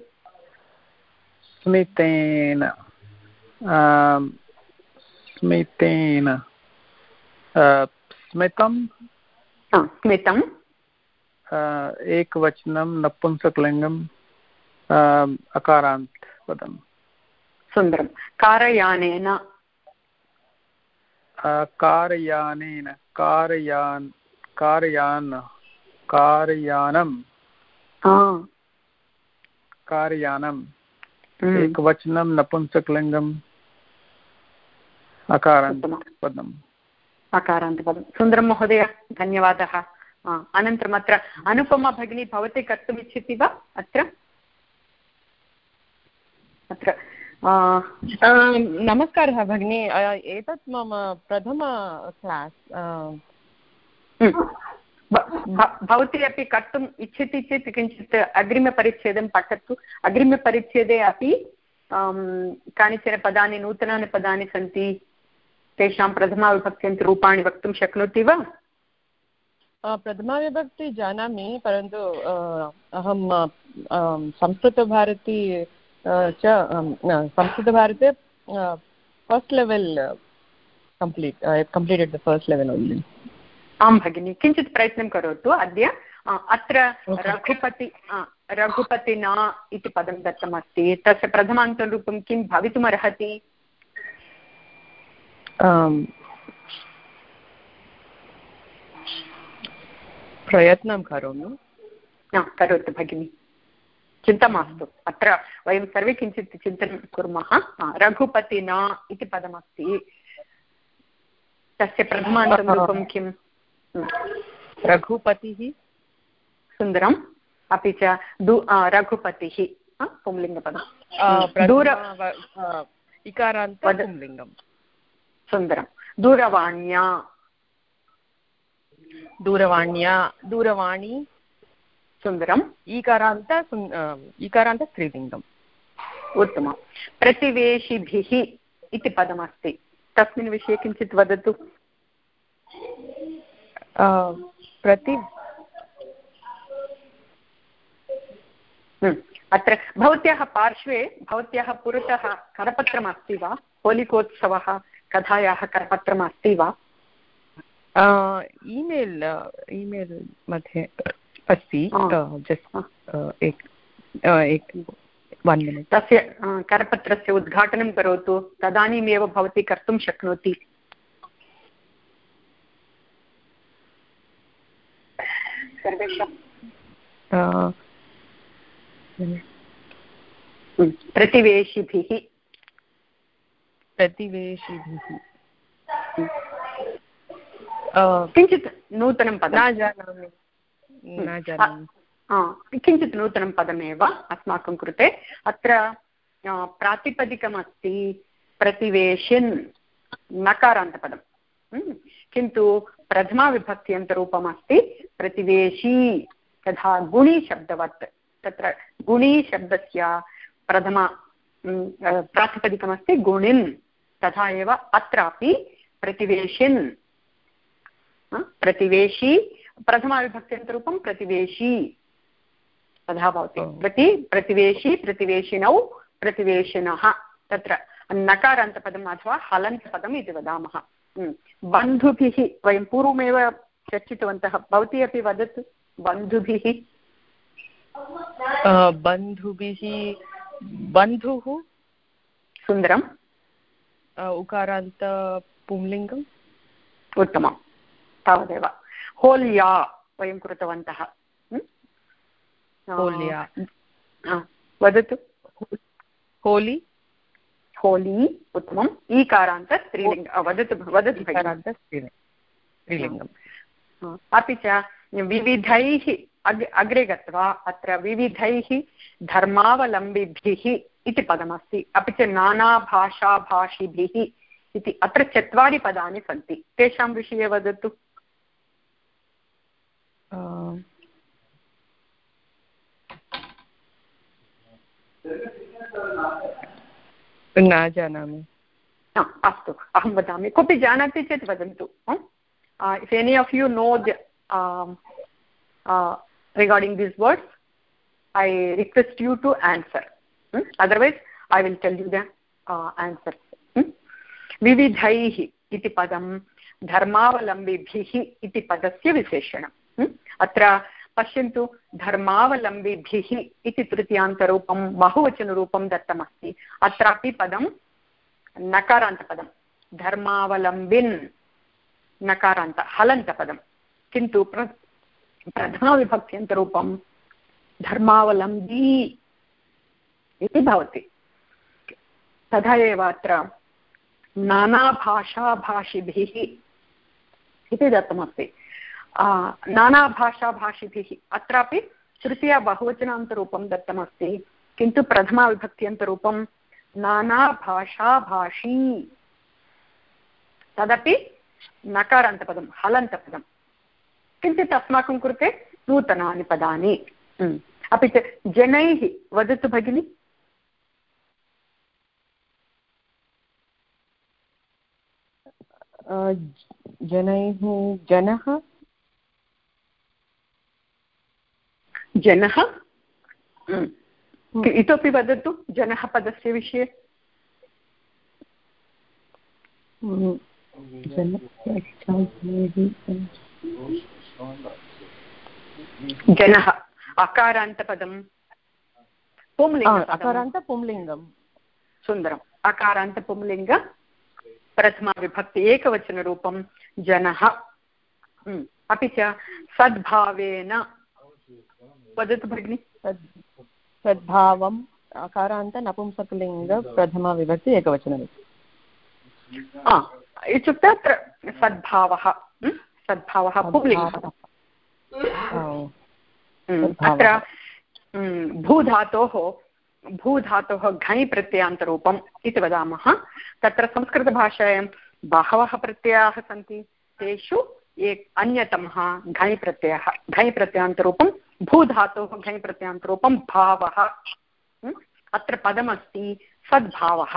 स्मितेन स्मितेन स्मितं स्मितम्। एकवचनं नपुंसकलिङ्गम् अकारान्त् पदम् सुन्दरं कारयानेन। कारयानेन कारयान् कारयान् कारयानं कारयानम्। एकवचनं नपुंसकलिङ्गम् अकारान्त पदम् अकारान्तपदं सुन्दरं महोदय धन्यवादः। अनन्तरम् अत्र अनुपमा भगिनी भवती कर्तुम् इच्छति वा? अत्र? अत्र नमस्कारः भगिनि। एतत् मम प्रथम क्लास् भवती अपि कर्तुम् इच्छति चेत् किञ्चित् अग्रिमपरिच्छेदं पठतु। अग्रिमपरिच्छेदे अपि कानिचन पदानि नूतनानि पदानि सन्ति। तेषां प्रथमाविभक्त्यन्तरूपाणि वक्तुं शक्नोति वा? प्रथमाविभक्ति जानामि परन्तु अहं संस्कृतभारती च संस्कृतभारते first level complete completed the first level only आं भगिनि किञ्चित् प्रयत्नं करोतु अद्य. अत्र रघुपति रघुपतिना इति पदं दत्तमस्ति. तस्य प्रथमान्तरूपं किं भवितुमर्हति? प्रयत्नं करोमि करोतु भगिनि चिन्ता मास्तु अत्र वयं सर्वे किञ्चित् चिन्तनं कुर्मः रघुपतिना इति पदमस्ति तस्य प्रथमान्तरूपं किम् रघुपतिः सुन्दरम् अपि च दू रघुपतिः पुंलिङ्गपदं दूर इकारान्तलिङ्गं सुन्दरं दूरवाण्या। दूरवाण्या दूरवाणी। सुन्दरम्। ईकारान्त ईकारान्त स्त्रीलिङ्गम्। उत्तमं प्रतिवेशिभिः इति पदमस्ति। तस्मिन् विषये किञ्चित् वदतु। प्रति हम्म, अत्र भवत्याः पार्श्वे भवत्याः पुरतः करपत्रमस्ति वा? होलिकोत्सवः? कथायाः करपत्रम् अस्ति वा? ईमेल् ईमेल् मध्ये अस्ति जस्ट् एक एक वन् मिनिट् तस्य करपत्रस्य उद्घाटनं करोतु तदानीमेव भवती कर्तुं शक्नोति। प्रतिवेशिभिः प्रतिवेशिभिः किञ्चित् नूतनं पदं न जानामि। न जानामि। किञ्चित् नूतनं पदमेव अस्माकं कृते। अत्र प्रातिपदिकमस्ति प्रतिवेशिन् नकारान्तपदं किन्तु प्रथमाविभक्त्यन्तरूपमस्ति प्रतिवेशी तथा गुणीशब्दवत्। तत्र गुणीशब्दस्य प्रथमा प्रातिपदिकमस्ति गुणिन्। तथा एव अत्रापि प्रतिवेशिन्। प्रतिवेशी प्रथमाविभक्त्यन्तरूपं प्रतिवेशी। तथा भवति। प्रति प्रतिवेशी प्रतिवेशिनौ प्रतिवेशिनः। तत्र नकारान्तपदम् अथवा हलन्तपदम् इति वदामः। बन्धुभिः वयं पूर्वमेव चर्चितवन्तः भवती अपि वदतु बन्धुभिः। बन्धुभिः बन्धुः? सुन्दरम्। उकारान्त पुंलिङ्गम्? उत्तमं. तावदेव. होल्या वयं कृतवन्तः. होल्या. वदतु. होली? होली उत्तमम्. ईकारान्त स्त्रीलिङ्ग. वदतु वदतु स्त्रीलिङ्गम्. अपि च विविधैः अग् अग्रे गत्वा अत्र विविधैः धर्मावलम्बिभिः इति पदमस्ति अपि च नानाभाषाभाषिभिः इति अत्र चत्वारि पदानि सन्ति। तेषां विषये वदतु। न जानामि। अस्तु अहं वदामि। कोऽपि जानाति चेत् वदन्तु if any of you know regarding these words i request you to answer. Hmm? otherwise i will tell you the uh, answers hmm? विविधैः इति पदं धर्मावलम्बिभिः इति पदस्य विशेषणम् अत्र पश्यन्तु धर्मावलम्बिभिः इति तृतीयान्तरूपं बहुवचनरूपं दत्तमस्ति अत्रापि पदं नकारान्तपदं धर्मावलम्बिन् नकारान्त हलन्तपदं किन्तु प्र प्रथमाविभक्त्यन्तरूपं धर्मावलम्बी इति भवति। तथा एव अत्र नानाभाषाभाषिभिः इति दत्तमस्ति। नानाभाषाभाषिभिः अत्रापि तृतीया बहुवचनान्तरूपं दत्तमस्ति, किन्तु प्रथमाविभक्त्यन्तरूपं नानाभाषाभाषी। तदपि नकारान्तपदं, हलन्तपदं। किञ्चित् अस्माकं कृते नूतनानि पदानि। अपि च जनैः वदतु भगिनि। जनैः जनः? जनः? इतोपि वदतु जनः पदस्य विषये। जनः अकारान्तपदं पुंलिङ्ग अकारान्त पुंलिङ्गं सुन्दरम्। अकारान्त पुंलिङ्ग प्रथमाविभक्ति एकवचनरूपं जनः। अपि च सद्भावेन। वदतु भगिनि। सद्भावम् अकारान्त नपुंसकलिङ्ग प्रथमाविभक्ति एकवचनरूपम्। इत्युक्ते अत्र सद्भावः। सद्भावः पुंलिङ्गः अत्र भूधातोः भूधातोः घञ् प्रत्ययान्तरूपम् इति वदामः। तत्र संस्कृतभाषायां बहवः प्रत्ययाः सन्ति। तेषु एक अन्यतमः घञ् प्रत्ययः घञ् प्रत्ययान्तरूपं भूधातोः घञ् प्रत्ययान्तरूपं भावः अत्र पदमस्ति सद्भावः।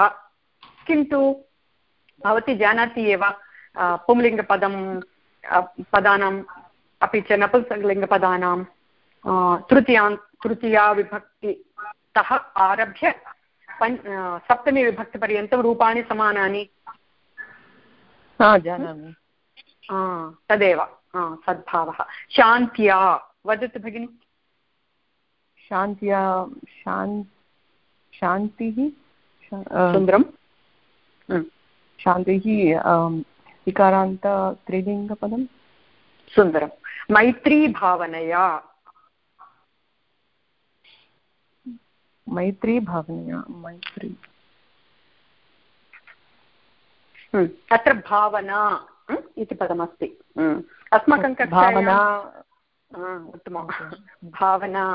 किन्तु भवती जानाति एव पुंलिङ्गपदं पदानाम् अपि च नपुंसकलिङ्गपदानां तृतीया तृतीया विभक्तितः आरभ्य पञ्च सप्तमी विभक्तिपर्यन्तं रूपाणि समानानि। जानामि। तदेव सद्भावः। शान्त्या वदतु भगिनि। शान्त्या शान् शान्तिः? सुन्दरं शान्तिः इकारान्त स्त्रीलिङ्गपदं सुन्दरं मैत्रीभावनया मैत्री भावनया मैत्री। अत्र भावना इति पदमस्ति। अस्माकं कक्षायां उत्तमं। भावना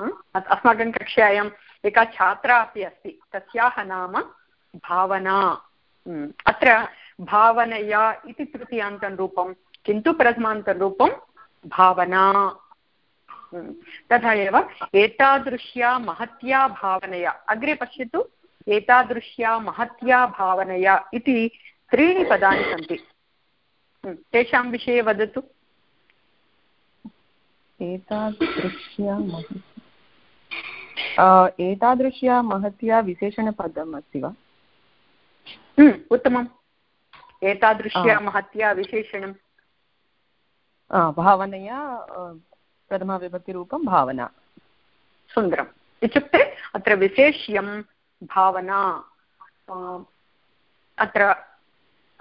अस्माकं कक्षायाम् एका छात्रा अपि अस्ति। तस्याः नाम भावना। अत्र भावनया इति तृतीयान्तं रूपं किन्तु प्रथमान्तं रूपं भावना तथा एव एतादृश्या महत्या भावनया। अग्रे पश्यतु एतादृश्या महत्या भावनया इति त्रीणि पदानि सन्ति। तेषां विषये वदतु। एतादृश्या एतादृश्या महत्या विशेषणपदम् अस्ति वा? उत्तमम्। एतादृश्या महत्या विशेषणं भावनया प्रथमाविभक्तिरूपं भावना। सुन्दरम्। इत्युक्ते अत्र विशेष्यं भावना अत्र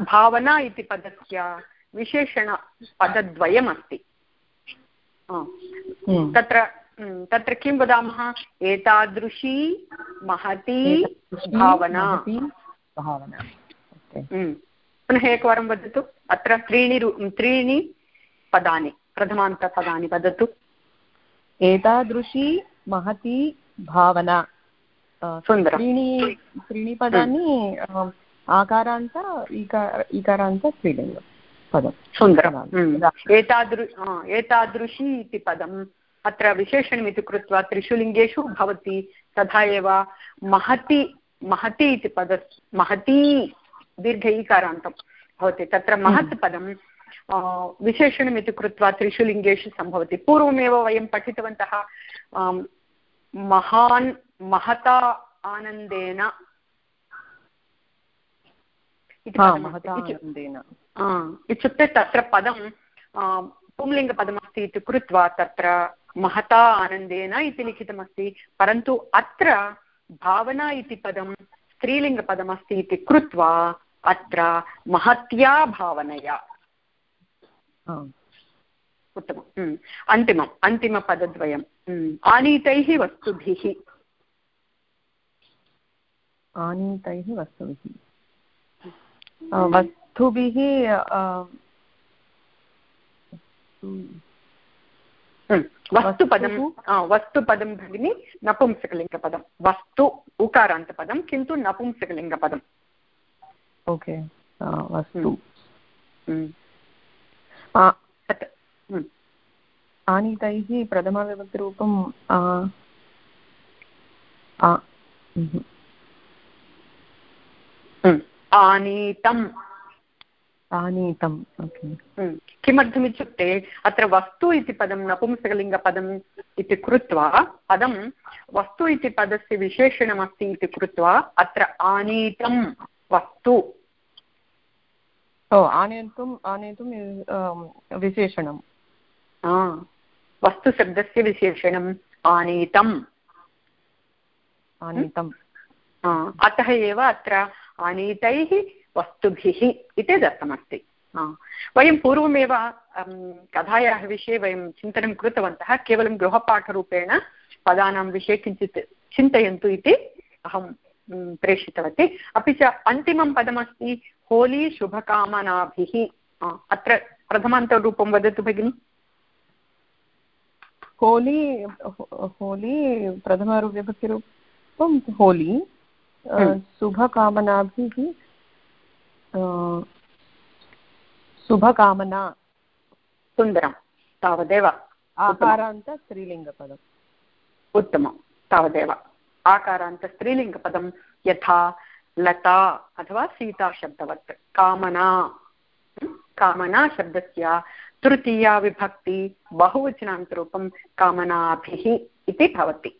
भावना इति पदस्य विशेषणपदद्वयमस्ति तत्र तत्र किं वदामः? एतादृशी महती भावना। भावना। पुनः एकवारं वदतु। अत्र त्रीणि त्रीणि पदानि प्रथमान्तपदानि वदतु। एतादृशी महती भावना त्रीणि त्रीणि पदानि आकारान्त इकार इकारान्त स्त्रीलिङ्गं पदं। सुन्दरम्। एतादृ एतादृशी इति पदम्। अत्र विशेषणमिति कृत्वा त्रिषु लिङ्गेषु भवति। तथा एव महती महती इति पद महती दीर्घ ईकारान्तं भवति। तत्र महत् पदं विशेषणमिति कृत्वा त्रिषु लिङ्गेषु सम्भवति। पूर्वमेव वयं पठितवन्तः महान् महता आनन्देन इत्युक्ते तत्र पदं पुंलिङ्गपदमस्ति इति कृत्वा तत्र महता आनन्देन इति लिखितमस्ति परन्तु अत्र भावना इति पदं स्त्रीलिङ्गपदमस्ति इति कृत्वा अत्र महत्या भावनया। उत्तमम्। अन्तिमम् अन्तिमपदद्वयम्। आनीतैः वस्तुभिः। आनीतैः वस्तुभिः। वस्तुभिः वस्तुपदं वस्तुपदं भगिनि नपुंसकलिङ्गपदं वस्तु उकारान्तपदं किन्तु नपुंसकलिङ्गपदम्। ओके वस्तु आनीतैः प्रथमविभक्तिरूपं आनीतम् आनीतम् किमर्थमित्युक्ते अत्र वस्तु इति पदं नपुंसकलिङ्गपदम् इति कृत्वा पदं वस्तु इति पदस्य विशेषणमस्ति इति कृत्वा अत्र आनीतं वस्तु ओ आनेतुम् आनेतुं विशेषणं वस्तुशब्दस्य विशेषणम् आनीतम् आनीतम् अतः एव अत्र आनीतैः वस्तुभिः इति दत्तमस्ति. वयं पूर्वमेव कथायाः विषये वयं चिन्तनं कृतवन्तः केवलं गृहपाठरूपेण पदानां विषये किञ्चित् चिन्तयन्तु इति अहं प्रेषितवती। अपि च अन्तिमं पदमस्ति होली शुभकामनाभिः। अत्र प्रथमान्तरूपं वदतु भगिनि। होली होली प्रथमविभक्तिरूपं होली हम्म। शुभकामनाभिः शुभकामना। सुन्दरं। तावदेव। आकारान्त स्त्रीलिङ्गपदम्। उत्तमं। तावदेव। आकारान्त स्त्रीलिङ्गपदं यथा लता अथवा सीताशब्दवत् कामना। कामना शब्दस्य तृतीया विभक्ति बहुवचनान्तरूपं कामनाभिः इति भवति।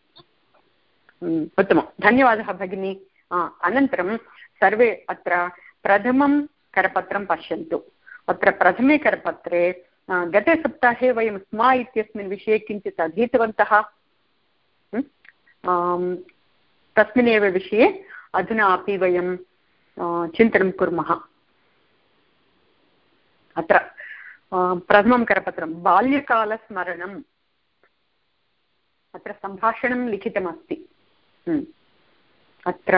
उत्तमं। धन्यवादः भगिनी। अनन्तरं सर्वे अत्र प्रथमं करपत्रं पश्यन्तु। अत्र प्रथमे करपत्रे गते सप्ताहे वयं स्मा इत्यस्मिन् विषये किञ्चित् अधीतवन्तः। तस्मिन्नेव विषये अधुना अपि वयं चिन्तनं कुर्मः। अत्र प्रथमं करपत्रं, बाल्यकालस्मरणम्। अत्र सम्भाषणं लिखितमस्ति। अत्र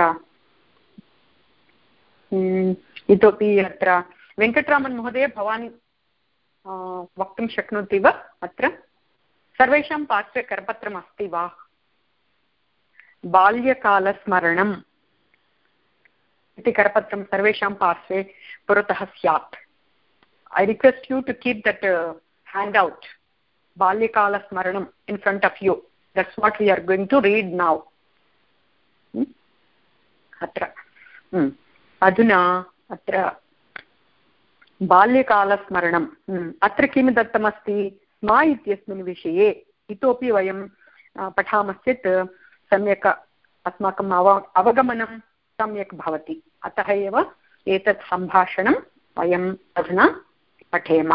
इतोपि अत्र वेङ्कटरामन् महोदय भवान् वक्तुं शक्नोति वा अत्र? सर्वेषां पार्श्वे करपत्रम् अस्ति वा? बाल्यकालस्मरणम् इति करपत्रं सर्वेषां पार्श्वे पुरतः स्यात्. I request you to keep that hand out बाल्यकालस्मरणम् in front of you that's what we are going to read now अत्र. Hmm. अधुना अत्र. बाल्यकालस्मरणम्. Hmm. अत्र किं दत्तमस्ति? स्मा इत्यस्मिन् विषये इतोपि वयं पठामश्चेत् सम्यक् अस्माकम् अव, अवगमनं सम्यक् भवति। अतः एव एतत् सम्भाषणं वयम् अधुना पठेम।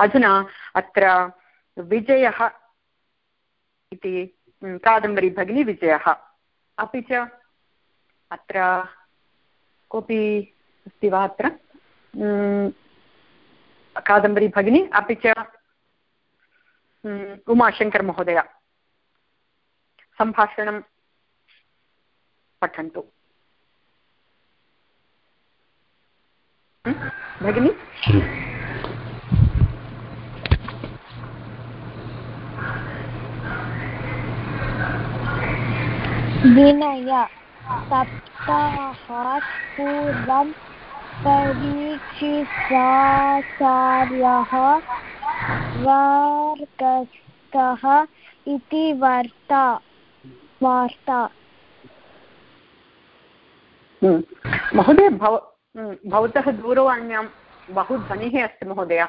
अधुना अत्र विजयः इति कादम्बरी भगिनी विजयः। अपि च अत्र कोऽपि अस्ति वा अत्र? कादम्बरी भगिनी, अपि च उमाशङ्करमहोदय सम्भाषणं पठन्तु। भगिनि? विनय सप्ताहात् पूर्वं परीक्षिताचार्यः वर्गस्थः इति वार्ता। वार्ता। हम्म। महोदय भव हम्म, भवतः दूरवाण्यां बहु ध्वनिः अस्ति महोदय।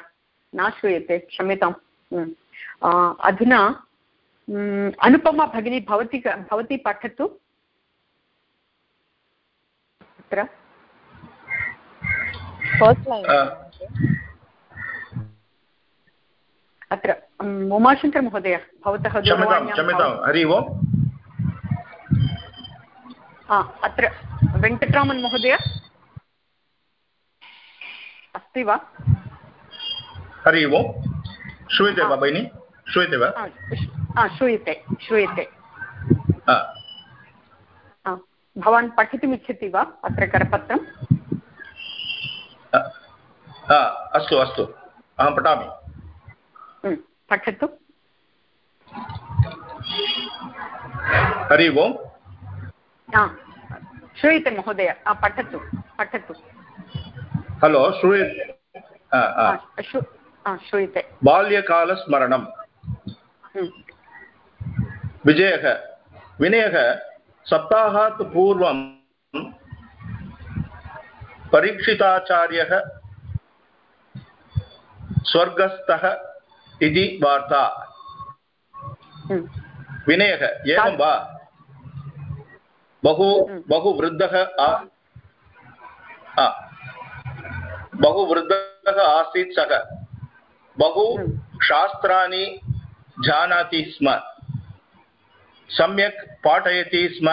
न श्रूयते क्षम्यताम्। हम्म। अधुना अनुपमा भगिनी भवती भवती पठतु। अत्र। अत्र उमाशङ्करमहोदय भवतः हरि ओम्। अत्र वेङ्कटरामन् महोदय। अस्ति वा? हरि ओम् श्रूयते वा भगिनि? श्रूयते वा? श्रूयते श्रूयते। भवान् पठितुमिच्छति वा अत्र करपत्रम् अस्तु अस्तु अहं पठामि। पठतु। हरि ओम् श्रूयते महोदय पठतु पठतु हलो श्रूयते श्रूयते बाल्यकालस्मरणम् विजयः विनयः सप्ताहात् पूर्वं परीक्षिताचार्यः स्वर्गस्थः इति वार्ता विनयः एवं वा बहु बहु वृद्धः बहु वृद्धः आसीत् सः। बहु शास्त्राणि जानाति स्म। सम्यक् पाठयति स्म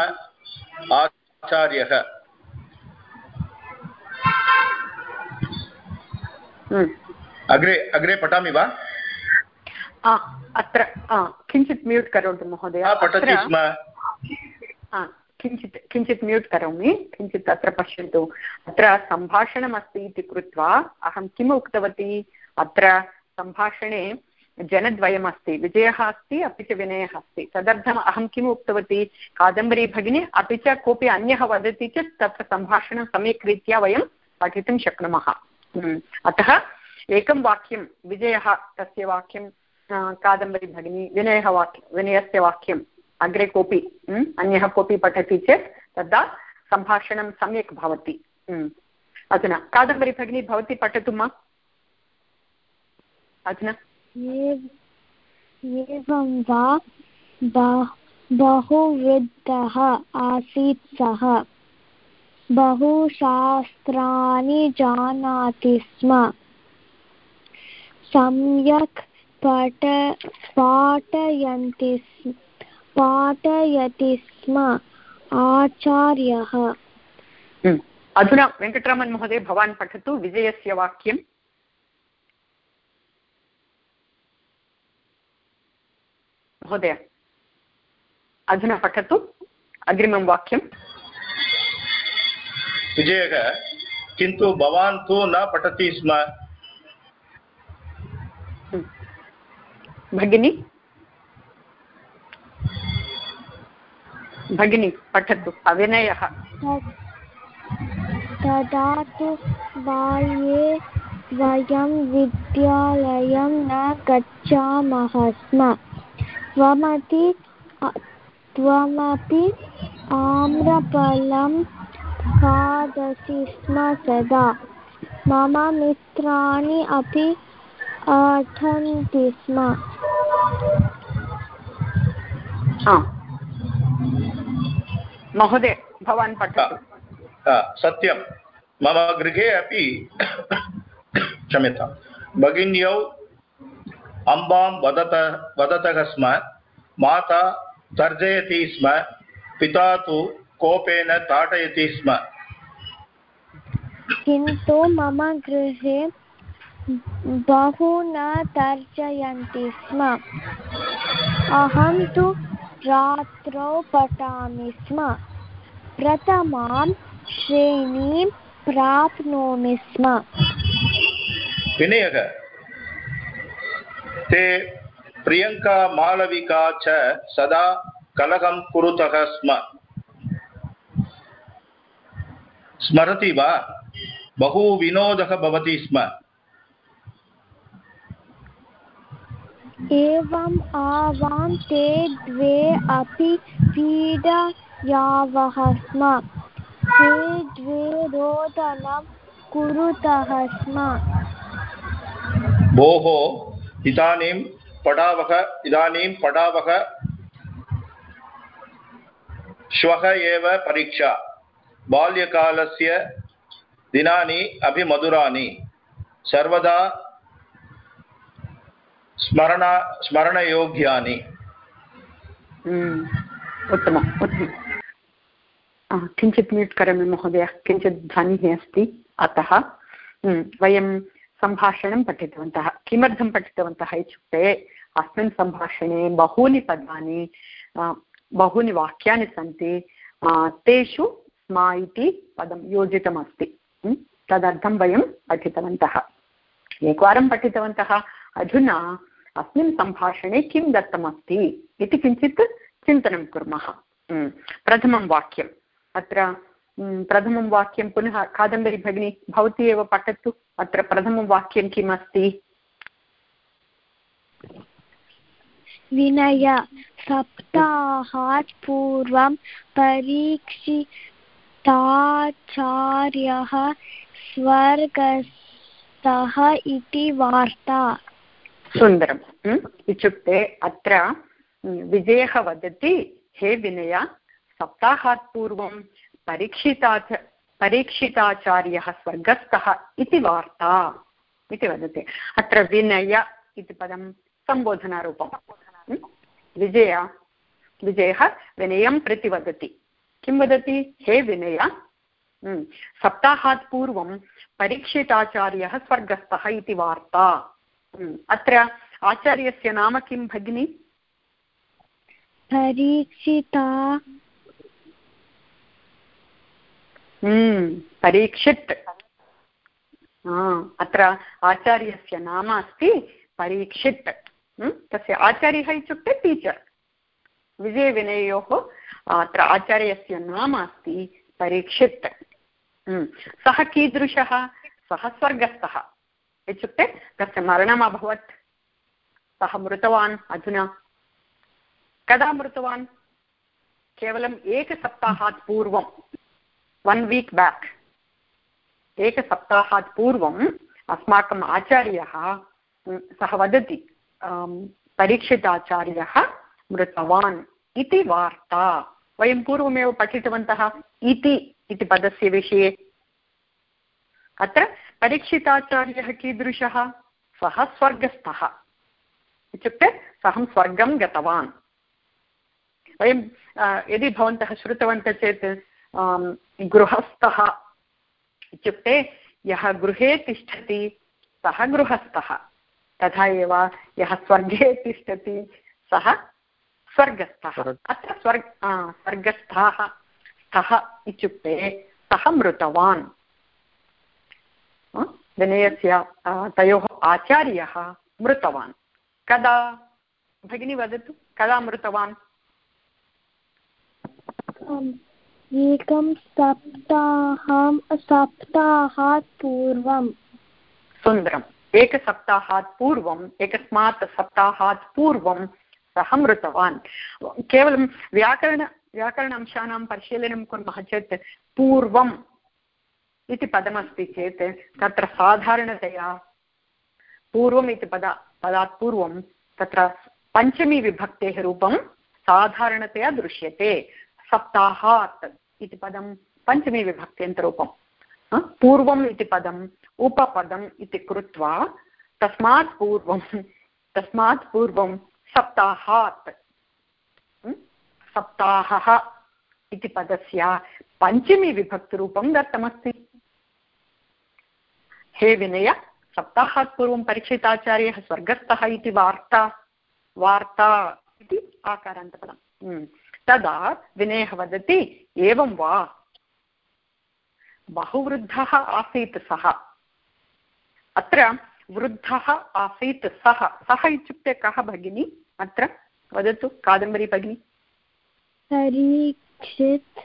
आचार्यः। अग्रे अग्रे पठामि वा? अत्र किञ्चित् म्यूट् करोतु महोदय। पठति स्म। किञ्चित् किञ्चित् म्यूट् करोमि, किञ्चित् अत्र पश्यन्तु। अत्र सम्भाषणमस्ति इति कृत्वा अहं किम् उक्तवती? अत्र सम्भाषणे जनद्वयमस्ति, विजयः अस्ति, अपि च विनयः अस्ति। तदर्थम् अहं किम् उक्तवती? कादम्बरी भगिनी, अपि च कोऽपि अन्यः वदति चेत् तत्र सम्भाषणं सम्यक् रीत्या वयं पठितुं शक्नुमः। अतः एकं वाक्यं, विजयः तस्य वाक्यं कादम्बरी भगिनी, विनयः वाक्यं, विनयस्य वाक्यम्। अग्रे कोऽपि अन्यः कोऽपि पठति चेत् तदा सम्भाषणं सम्यक् भवति अधुना, कादम्बरी भगिनी, भवती पठतु मा? अधुना। बहुवृद्धः आसीत् सः। बहुशास्त्राणि जानाति स्म। सम्यक् पठ, पाठयन्ति पाठयति स्म आचार्यः। अधुना वेङ्कटरामन् महोदय भवान् पठतु विजयस्य वाक्यम्। महोदय अधुना पठतु अग्रिमं वाक्यं विजयः किन्तु भवान् तु न पठति स्म। भगिनी भगिनी पठतु। अविनयः तदा तु बाल्ये वयं विद्यालयं न गच्छामः स्म त्वमपि त्वमपि आम्रफलं खादसि स्म सदा। मम मित्राणि अपि अठन्ति स्म। महोदय भवान् पठतु। सत्यं। मम गृहे अपि क्षम्यतां। भगिन्यौ अम्बां वदत वदतः स्म माता तर्जयति स्म पिता तु कोपेन ताडयति स्म। किन्तु मम गृहे बहु न तर्जयन्ति स्म। अहं तु रात्रौ पठामि स्म। प्रथमां श्रेणीं प्राप्नोमि स्म। विनयः, ते प्रियङ्का मालविका च सदा कलहं कुरुतः स्म। स्मरति वा? बहु विनोदः भवति स्म। एवम् आवां ते द्वे अपि पीडयावः स्म ते द्वे रोदनं कुरुतः स्म भोः इदानीं पठावः इदानीं पठावः श्वः एव परीक्षा बाल्यकालस्य दिनानि अपि मधुराणि सर्वदा स्मरण स्मरणयोग्यानि उत्तमम् उत्तमं किञ्चित् म्यूट् करोमि महोदय किञ्चित् ध्वनिः अस्ति अतः वयं सम्भाषणं पठितवन्तः. किमर्थं पठितवन्तः इत्युक्ते, अस्मिन् सम्भाषणे बहूनि पदानि बहूनि वाक्यानि सन्ति तेषु स्मा इति पदं योजितमस्ति. तदर्थं वयं पठितवन्तः. एकवारं पठितवन्तः, अधुना अस्मिन् सम्भाषणे किं दत्तमस्ति इति किञ्चित् चिन्तनं कुर्मः। प्रथमं वाक्यम्। अत्र प्रथमं वाक्यं पुनः कादम्बरी भगिनी, भवती एव पठतु। अत्र प्रथमं वाक्यं किम् अस्ति विनय सप्ताहात् पूर्वं परीक्षिताचार्यः स्वर्गस्थः इति वार्ता। सुन्दरम्। इत्युक्ते अत्र विजयः वदति, हे विनय, सप्ताहात् पूर्वं परीक्षिताच, परीक्षिताचार्यः स्वर्गस्थः इति वार्ता इति वदति। अत्र विनय इति पदं सम्बोधनारूपं विजय, विजयः विनयं प्रति वदति। किं वदति? हे विनय सप्ताहात् पूर्वं परीक्षिताचार्यः स्वर्गस्थः इति वार्ता। अत्र आचार्यस्य नाम किं भगिनि? परीक्षिता। परीक्षित्। अत्र आचार्यस्य नाम अस्ति परीक्षित्। तस्य आचार्यः इत्युक्ते टीचर् विजयविनयोः अत्र आचार्यस्य नाम अस्ति परीक्षित्। सः कीदृशः? सः स्वर्गस्थः। इत्युक्ते तस्य मरणम् अभवत्। सः मृतवान् अधुना। कदा मृतवान्? केवलम् एकसप्ताहात् पूर्वं। वन् वीक् बेक् एकसप्ताहात् पूर्वम् अस्माकम् आचार्यः सः वदति परीक्षिताचार्यः मृतवान् इति वार्ता। वयं पूर्वमेव पठितवन्तः इति इति पदस्य विषये। अत्र परीक्षिताचार्यः कीदृशः? सः स्वर्गस्थः। इत्युक्ते सः स्वर्गं गतवान्। वयं यदि भवन्तः श्रुतवन्तः चेत् गृहस्थः इत्युक्ते यः गृहे तिष्ठति सः गृहस्थः। तथा एव यः स्वर्गे तिष्ठति सः स्वर्गस्थः। अत्र स्वर्ग स्वर्गस्थः स्थः इत्युक्ते सः मृतवान्। विनयस्य तयोः आचार्यः मृतवान्। कदा? भगिनी वदतु कदा मृतवान्? एकं सप्ताहं सप्ताहात् पूर्वं सुन्दरम्। एकसप्ताहात् पूर्वम् एकस्मात् सप्ताहात् पूर्वं सः मृतवान्। केवलं व्याकरण व्याकरण अंशानां परिशीलनं कुर्मः चेत् पूर्वम् इति पदमस्ति चेत् तत्र साधारणतया पूर्वम् इति पद, पदात् पूर्वं तत्र पञ्चमी रूपं साधारणतया दृश्यते। सप्ताहात् इति पदं पञ्चमी विभक्त्यन्तरूपं पूर्वम् इति पदम् उपपदम् इति कृत्वा तस्मात् पूर्वं तस्मात् पूर्वं सप्ताहात् सप्ताहः इति पदस्य पञ्चमी दत्तमस्ति। हे विनय सप्ताहात् पूर्वं परीक्षिताचार्यः स्वर्गस्थः इति वार्ता वार्ता इति आकारान्तपदम् तदा विनयः वदति एवं वा? बहुवृद्धः आसीत् सः। अत्र वृद्धः आसीत् सः। सः इत्युक्ते कः भगिनी? अत्र वदतु कादम्बरी भगिनी। परीक्षित्।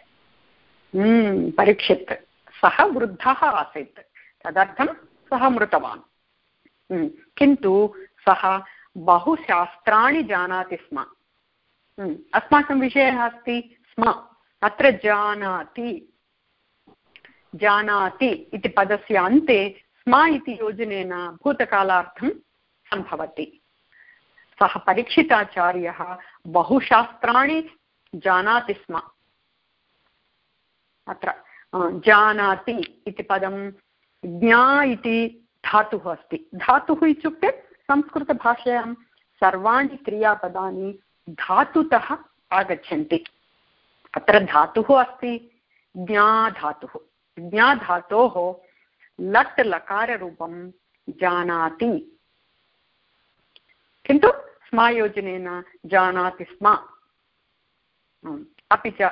हम्म, परीक्षित्। सः वृद्धः आसीत्। तदर्थं सः मृतवान्। हम्म, किन्तु सः बहुशास्त्राणि जानाति स्म। हम्म, अस्माकं विषयः अस्ति स्म। अत्र जानाति। जानाति इति पदस्य अन्ते स्म इति योजनेन भूतकालार्थं सम्भवति। सः परीक्षिताचार्यः बहुशास्त्राणि जानाति स्म। अत्र जानाति इति पदं ज्ञा इति धातुः अस्ति। धातुः इत्युक्ते संस्कृतभाषायां सर्वाणि क्रियापदानि धातुतः आगच्छन्ति। अत्र धातुः अस्ति ज्ञाधातुः ज्ञाधातोः लट् लकाररूपं जानाति। किन्तु स्मायोजनेन जानाति स्म। अपि च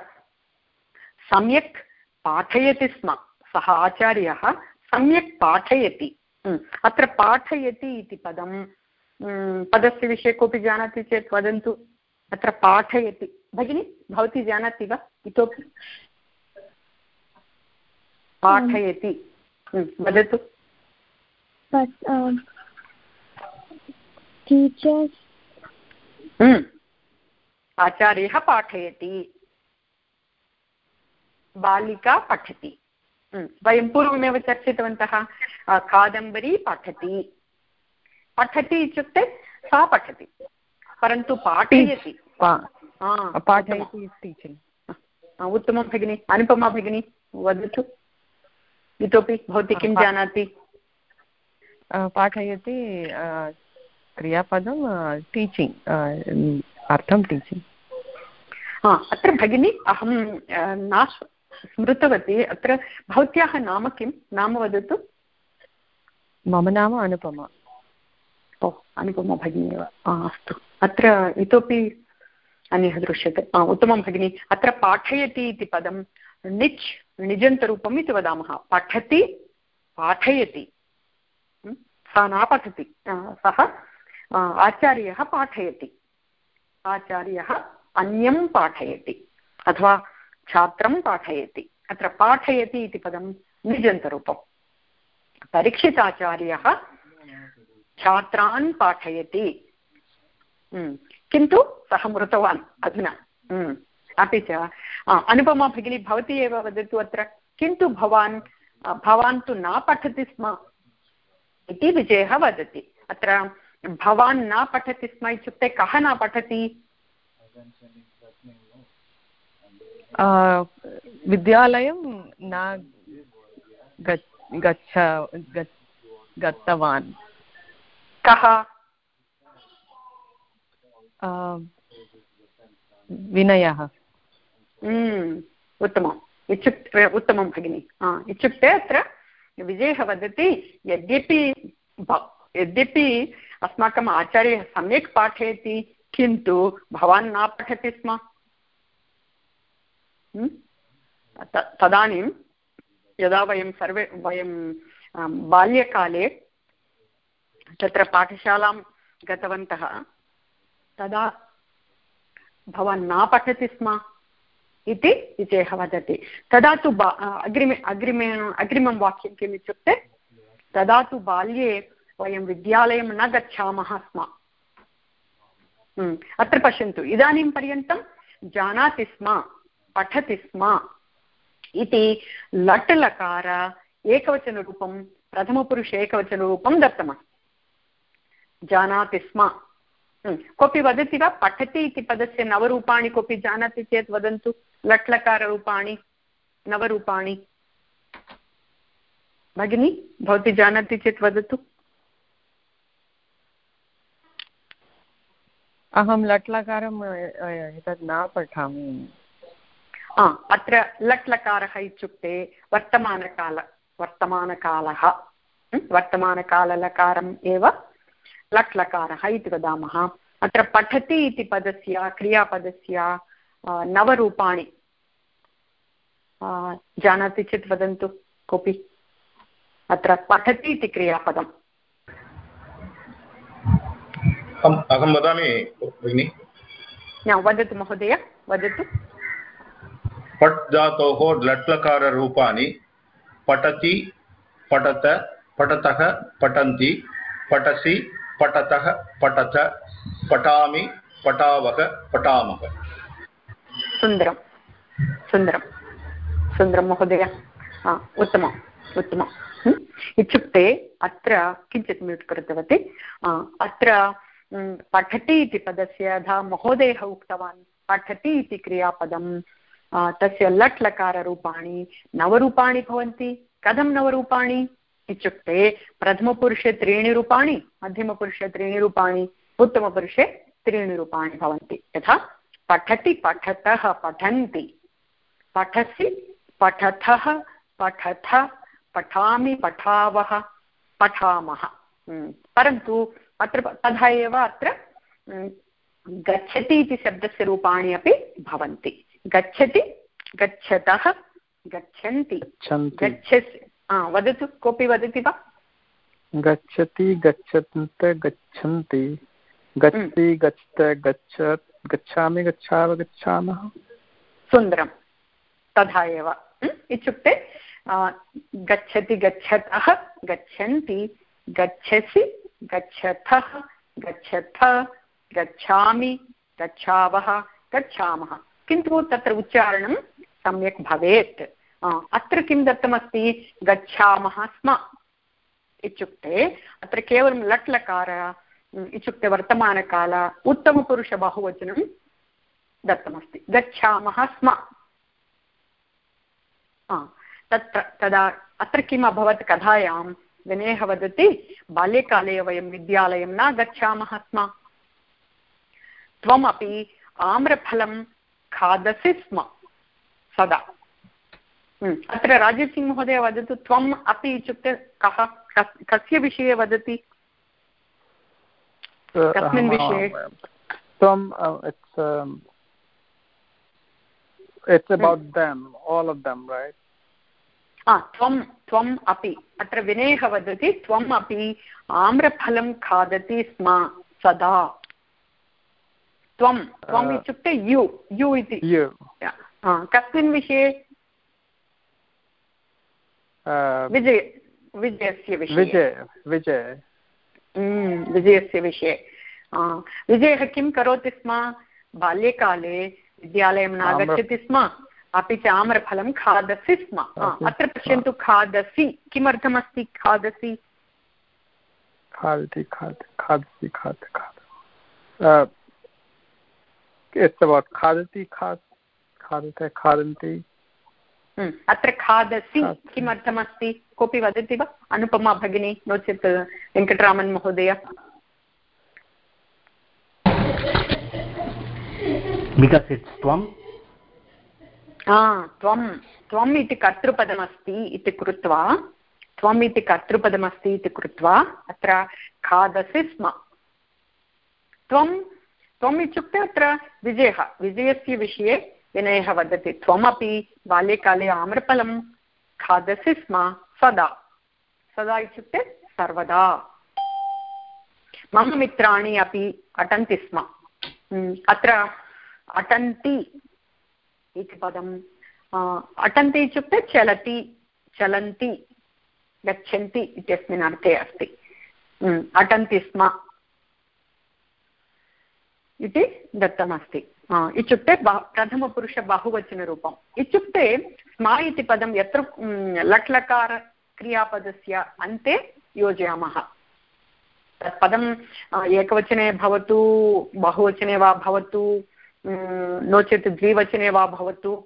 सम्यक् पाठयति स्म। सः आचार्यः सम्यक् पाठयति। अत्र पाठयति इति पदं पदस्य विषये कोऽपि जानाति चेत् वदन्तु। अत्र पाठयति। भगिनि भवती जानाति वा इतोपि? पाठयति। वदतु। आचार्यः पाठयति। बालिका पठति। वयं पूर्वमेव चर्चितवन्तः कादम्बरी पठति पठति इत्युक्ते सा पठति परन्तु पाठयति पाठयति उत्तमं भगिनि अनुपमा भगिनी वदतु इतोपि भवती किं जानाति पाठयति क्रियापदं टीचिङ्ग् अर्थं टीचिङ्ग् अत्र भगिनि अहं न स्मृतवती अत्र भवत्याः नाम किं? नाम वदतु। मम नाम अनुपमा। ओ अनुपमा भगिनी एव। अस्तु। अत्र इतोपि अन्यः दृश्यते। उत्तमं भगिनि। अत्र पाठयति इति पदं निच् निजन्तरूपम् इति वदामः। पठति पाठयति। सा न पठति सः आचार्यः पाठयति। आचार्यः अन्यं पाठयति। अथवा छात्रं पाठयति, अत्र पाठयति इति पदं निजन्तरूपम्। परीक्षिताचार्यः छात्रान् पाठयति। किन्तु सः मृतवान् अधुना। अपि च अनुपमा भगिनी, भवती एव वदतु अत्र, किन्तु भवान् भवान् तु न पठति स्म इति विजयः वदति। अत्र, भवान् न पठति स्म इत्युक्ते कः न पठति? विद्यालयं न गच्छ गतवान्। कः? विनयः। हम्म, उत्तमम्। इत्युक्ते उत्तमं भगिनि। इत्युक्ते अत्र विजयः वदति यद्यपि यद्यपि अस्माकम् आचार्यः सम्यक् पाठयति किन्तु भवान् न पठति स्म? तदानीं यदा वयं सर्वे वयं बाल्यकाले तत्र पाठशालां गतवन्तः तदा भवान् न पठति स्म इति विजयः वदति तदा तु बा अग्रिमे अग्रिमे अग्रिमं वाक्यं किम् इत्युक्ते तदा तु बाल्ये वयं विद्यालयं न गच्छामः स्म हम्म, अत्र पश्यन्तु इदानीं पर्यन्तं जानाति स्म पठति स्म। इति लट् लकार एकवचनरूपं, प्रथमपुरुष एकवचनरूपं दत्तमस्ति जानाति स्म। कोऽपि वदति वा? पठति इति पदस्य नवरूपाणि कोऽपि जानाति चेत् वदन्तु। लट्लकाररूपाणि, नवरूपाणि। भगिनी, भवती जानाति चेत् वदतु। अहं लट्लकारम् एतत् न पठामि। अत्र लट्लकारः इत्युक्ते वर्तमानकाल वर्तमानकालः वर्तमानकाललकारम् एव लट्लकारः इति वदामः। अत्र पठति इति पदस्य क्रियापदस्य नवरूपाणि। जानाति चेत् वदन्तु कोऽपि? अत्र पठति इति क्रियापदम्। अहं वदामि भगिनि। वदतु महोदय वदतु। पट् धातोः लट्लकाररूपाणि पठति, पठत, पठतः, पठन्ति, पठसि, पठतः, पठत, पठामि, पठावः, पठामः। सुन्दरं सुन्दरं सुन्दरं, महोदय। उत्तमम् उत्तमम्। इत्युक्ते अत्र किञ्चित् म्यूट् कृतवती। अत्र पठति इति पदस्य यथा महोदयः उक्तवान्। पठति इति क्रियापदं तस्य लट् लकाररूपाणि नवरूपाणि भवन्ति। कथं नवरूपाणि? इत्युक्ते प्रथमपुरुषे त्रीणि रूपाणि मध्यमपुरुषे त्रीणि रूपाणि उत्तमपुरुषे त्रीणि रूपाणि भवन्ति। यथा पठति पठतः पठन्ति। पठसि पठथः पठथ पठामि पठावः पठामः। हम्म, परन्तु अत्र तथा एव अत्र हम्म, गच्छति इति शब्दस्य रूपाणि अपि भवन्ति। गच्छति गच्छतः गच्छन्ति। गच्छसि। वदतु कोऽपि वदति वा? गच्छति गच्छन्त गच्छन्ति। गच्छति गच्छत गच्छत् गच्छामि गच्छाव गच्छामः। सुन्दरं। तथा एव। इत्युक्ते गच्छति गच्छतः गच्छन्ति गच्छसि गच्छथः गच्छथ गच्छामि गच्छावः गच्छामः। किन्तु तत्र उच्चारणं सम्यक् भवेत्। अत्र किं दत्तमस्ति? गच्छामः स्म इत्युक्ते, अत्र केवलं लट् इत्युक्ते वर्तमानकाल उत्तमपुरुषबहुवचनं दत्तमस्ति। गच्छामः स्म। तत्र, तदा अत्र किम् अभवत् कथायां? विनयः वदति, बाल्यकाले वयं विद्यालयं न गच्छामः स्म। त्वमपि आम्रफलं खादसि स्म सदा। हम्म, अत्र राजीव् सिङ्ग् महोदय वदतु त्वम् अपि इत्युक्ते कः कस्य विषये वदति? कस्मिन् विषये? त्वं it's about hmm. them all of them right? त्वं त्वम् अपि। अत्र विनयः वदति त्वम् अपि आम्रफलं खादति स्म सदा। त्वं त्वम् इत्युक्ते यु यु इति। कस्मिन् विषये? विजय विजयस्य विषये। विजय विजयस्य विषये। विजयः किं करोति स्म? बाल्यकाले विद्यालयं नागच्छति स्म। अपि च आम्रफलं खादसि स्म। अत्र पश्यन्तु खादसि किमर्थमस्ति खादसि? खादति खाद खादति खाद खाद it's about खादति खाद खादते खादन्ति अत्र खादसि किमर्थमस्ति? कोऽपि वदति वा? अनुपमा भगिनी नो चेत् वेङ्कटरामन् महोदय। because it's त्वं त्वं। त्वम् इति कर्तृपदमस्ति इति कृत्वा त्वम् इति कर्तृपदमस्ति इति कृत्वा अत्र खादसि स्म। त्वं त्वम् इत्युक्ते अत्र विजयः। विजयस्य विषये विनयः वदति, त्वमपि बाल्यकाले आम्रफलं खादसि स्म, सदा। सदा इत्युक्ते सर्वदा। मम मित्राणि अपि अटन्ति स्म। अत्र अटन्ति इति पदम्। अटन्ति इत्युक्ते चलति, चलन्ति, गच्छन्ति इत्यस्मिन् अर्थे अस्ति। अटन्ति स्म। इति दत्तमस्ति। इत्युक्ते प्रथमपुरुषबहुवचनरूपम्। इत्युक्ते स्म इति पदं यत्र लट् लकार क्रियापदस्य अन्ते योजयामः। तत् पदम् एकवचने भवतु, बहुवचने वा भवतु नो चेत् द्विवचने वा भवतु।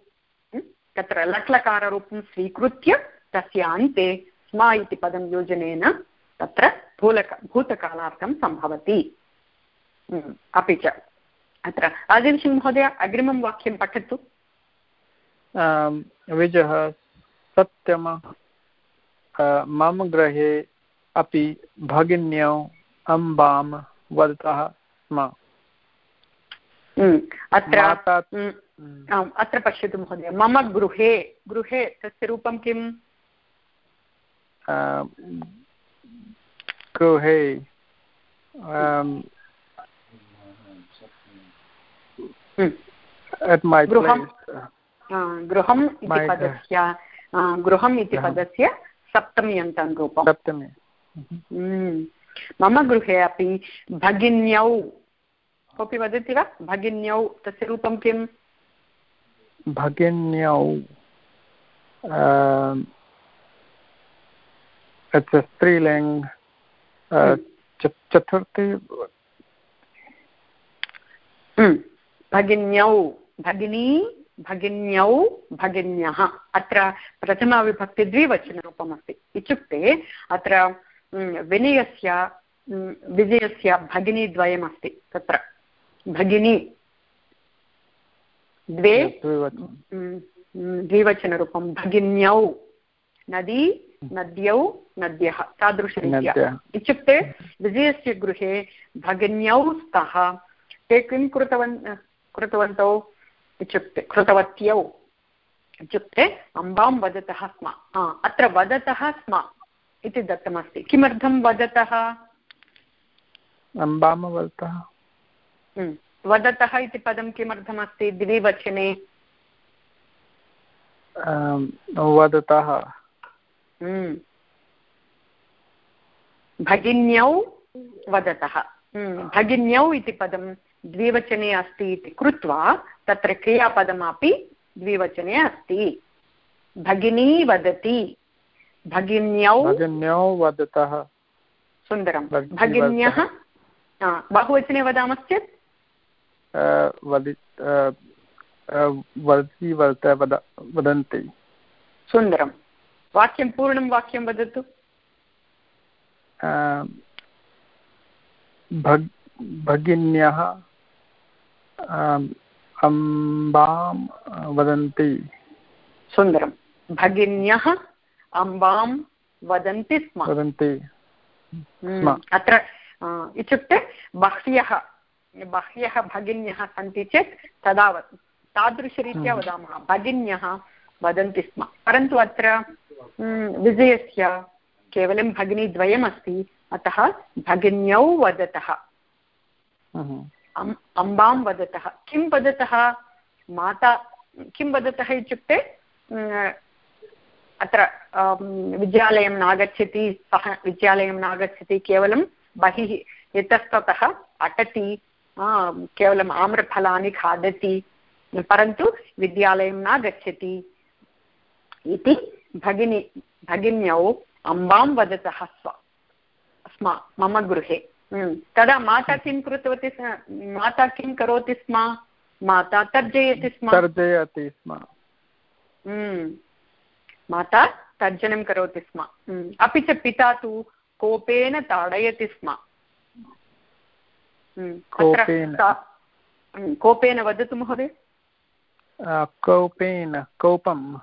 तत्र लट्लकाररूपं स्वीकृत्य तस्य अन्ते स्म इति पदं योजनेन तत्र भूलक, भूतकालार्थं सम्भवति। अपि च अत्र राजेन्द्रसिंह महोदय अग्रिमं वाक्यं पठतु विजः सत्यम मम गृहे अपि भगिन्यौ अम्बां वदतः स्म अत्र अत्र पश्यतु महोदय मम गृहे गृहे तस्य रूपं किम् गृहे गृहम् इति पदस्य गृहम् इति पदस्य सप्तमी. अन्तान् रूपं सप्तमी मम गृहे अपि भगिन्यौ कोऽपि वदति वा? भगिन्यौ तस्य रूपं किम्? भगिन्यौ स्त्रीलिङ्ग् चतुर्थी भगिन्यौ भगिनी भगिन्यौ भगिन्यः। अत्र प्रथमाविभक्तिद्विवचनरूपमस्ति इत्युक्ते अत्र विनयस्य विजयस्य भगिनीद्वयमस्ति तत्र। भगिनी। द्वे द्विवचनरूपं। भगिन्यौ। नदी नद्यौ नद्यः तादृशरीत्या। इत्युक्ते विजयस्य गृहे भगिन्यौ स्तः। ते किं कृतवन् कृतवन्तौ इत्युक्ते कृतवत्यौ इत्युक्ते अम्बां वदतः स्म अत्र वदतः स्म इति दत्तमस्ति किमर्थं वदतः अम्बां वदतः वदतः इति पदं किमर्थमस्ति द्विवचने वदतः भगिन्यौ वदतः भगिन्यौ इति पदं द्विवचने अस्ति इति कृत्वा तत्र क्रियापदमपि द्विवचने अस्ति। भगिनी वदति। भगिन्यौ भगिन्यौ वदतः। सुन्दरं। भगिन्यः बहुवचने वदामश्चेत्? वदति वदन्ति। सुन्दरं। वाक्यं पूर्णं वाक्यं वदतु। भगिन्यः अम्बां वदन्ति। सुन्दरं भगिन्यः अम्बां वदन्ति स्म। वदन्ति हम्म, अत्र इत्युक्ते बह्व्यः बह्व्यः भगिन्यः सन्ति चेत् तदा तादृशरीत्या हम्म। वदामः। भगिन्यः वदन्ति स्म। परन्तु अत्र हम्म, विजयस्य केवलं भगिनीद्वयमस्ति अतः भगिन्यौ वदतः। अम्बां वदतः। किं वदतः? माता, किं वदतः इत्युक्ते अत्र विद्यालयं नागच्छति, सः विद्यालयं नागच्छति केवलं बहिः इतस्ततः अटति केवलम् आम्रफलानि खादति, परन्तु विद्यालयं न गच्छति इति भगिनी, भगिन्यौ अम्बां वदतः स्व, स्म, मम गृहे। तदा माता किं कृतवती माता किं करोति स्म? माता तर्जयति स्म। तर्जयति स्म। माता तर्जनं करोति स्म। अपि च पिता तु कोपेन ताडयति स्म। कोपेन। वदतु महोदय। कोपेन कोपम्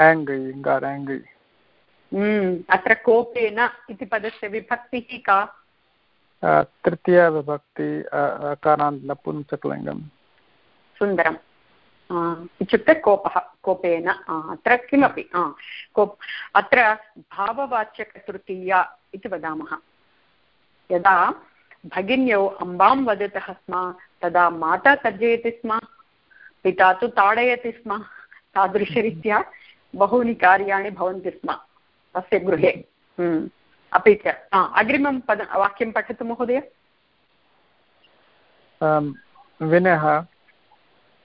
एङ्ग्रि गार् एङ्ग्रि अत्र कोपेन इति पदस्य विभक्तिः का? तृतीयविभक्ति अकारान्त नपुंसकलिङ्गं सुन्दरम्। इत्युक्ते कोपः कोपेन। अत्र किमपि कोप् अत्र भाववाच्यकतृतीया इति वदामः। यदा भगिन्यौ अम्बां वदतः स्म तदा माता तर्जयति स्म पिता तु ताडयति स्म तादृशरीत्या बहूनि कार्याणि भवन्ति स्म। तस्य गृहे। हम्म। अपि च। अग्रिमं पद वाक्यं पठतु महोदय। विनः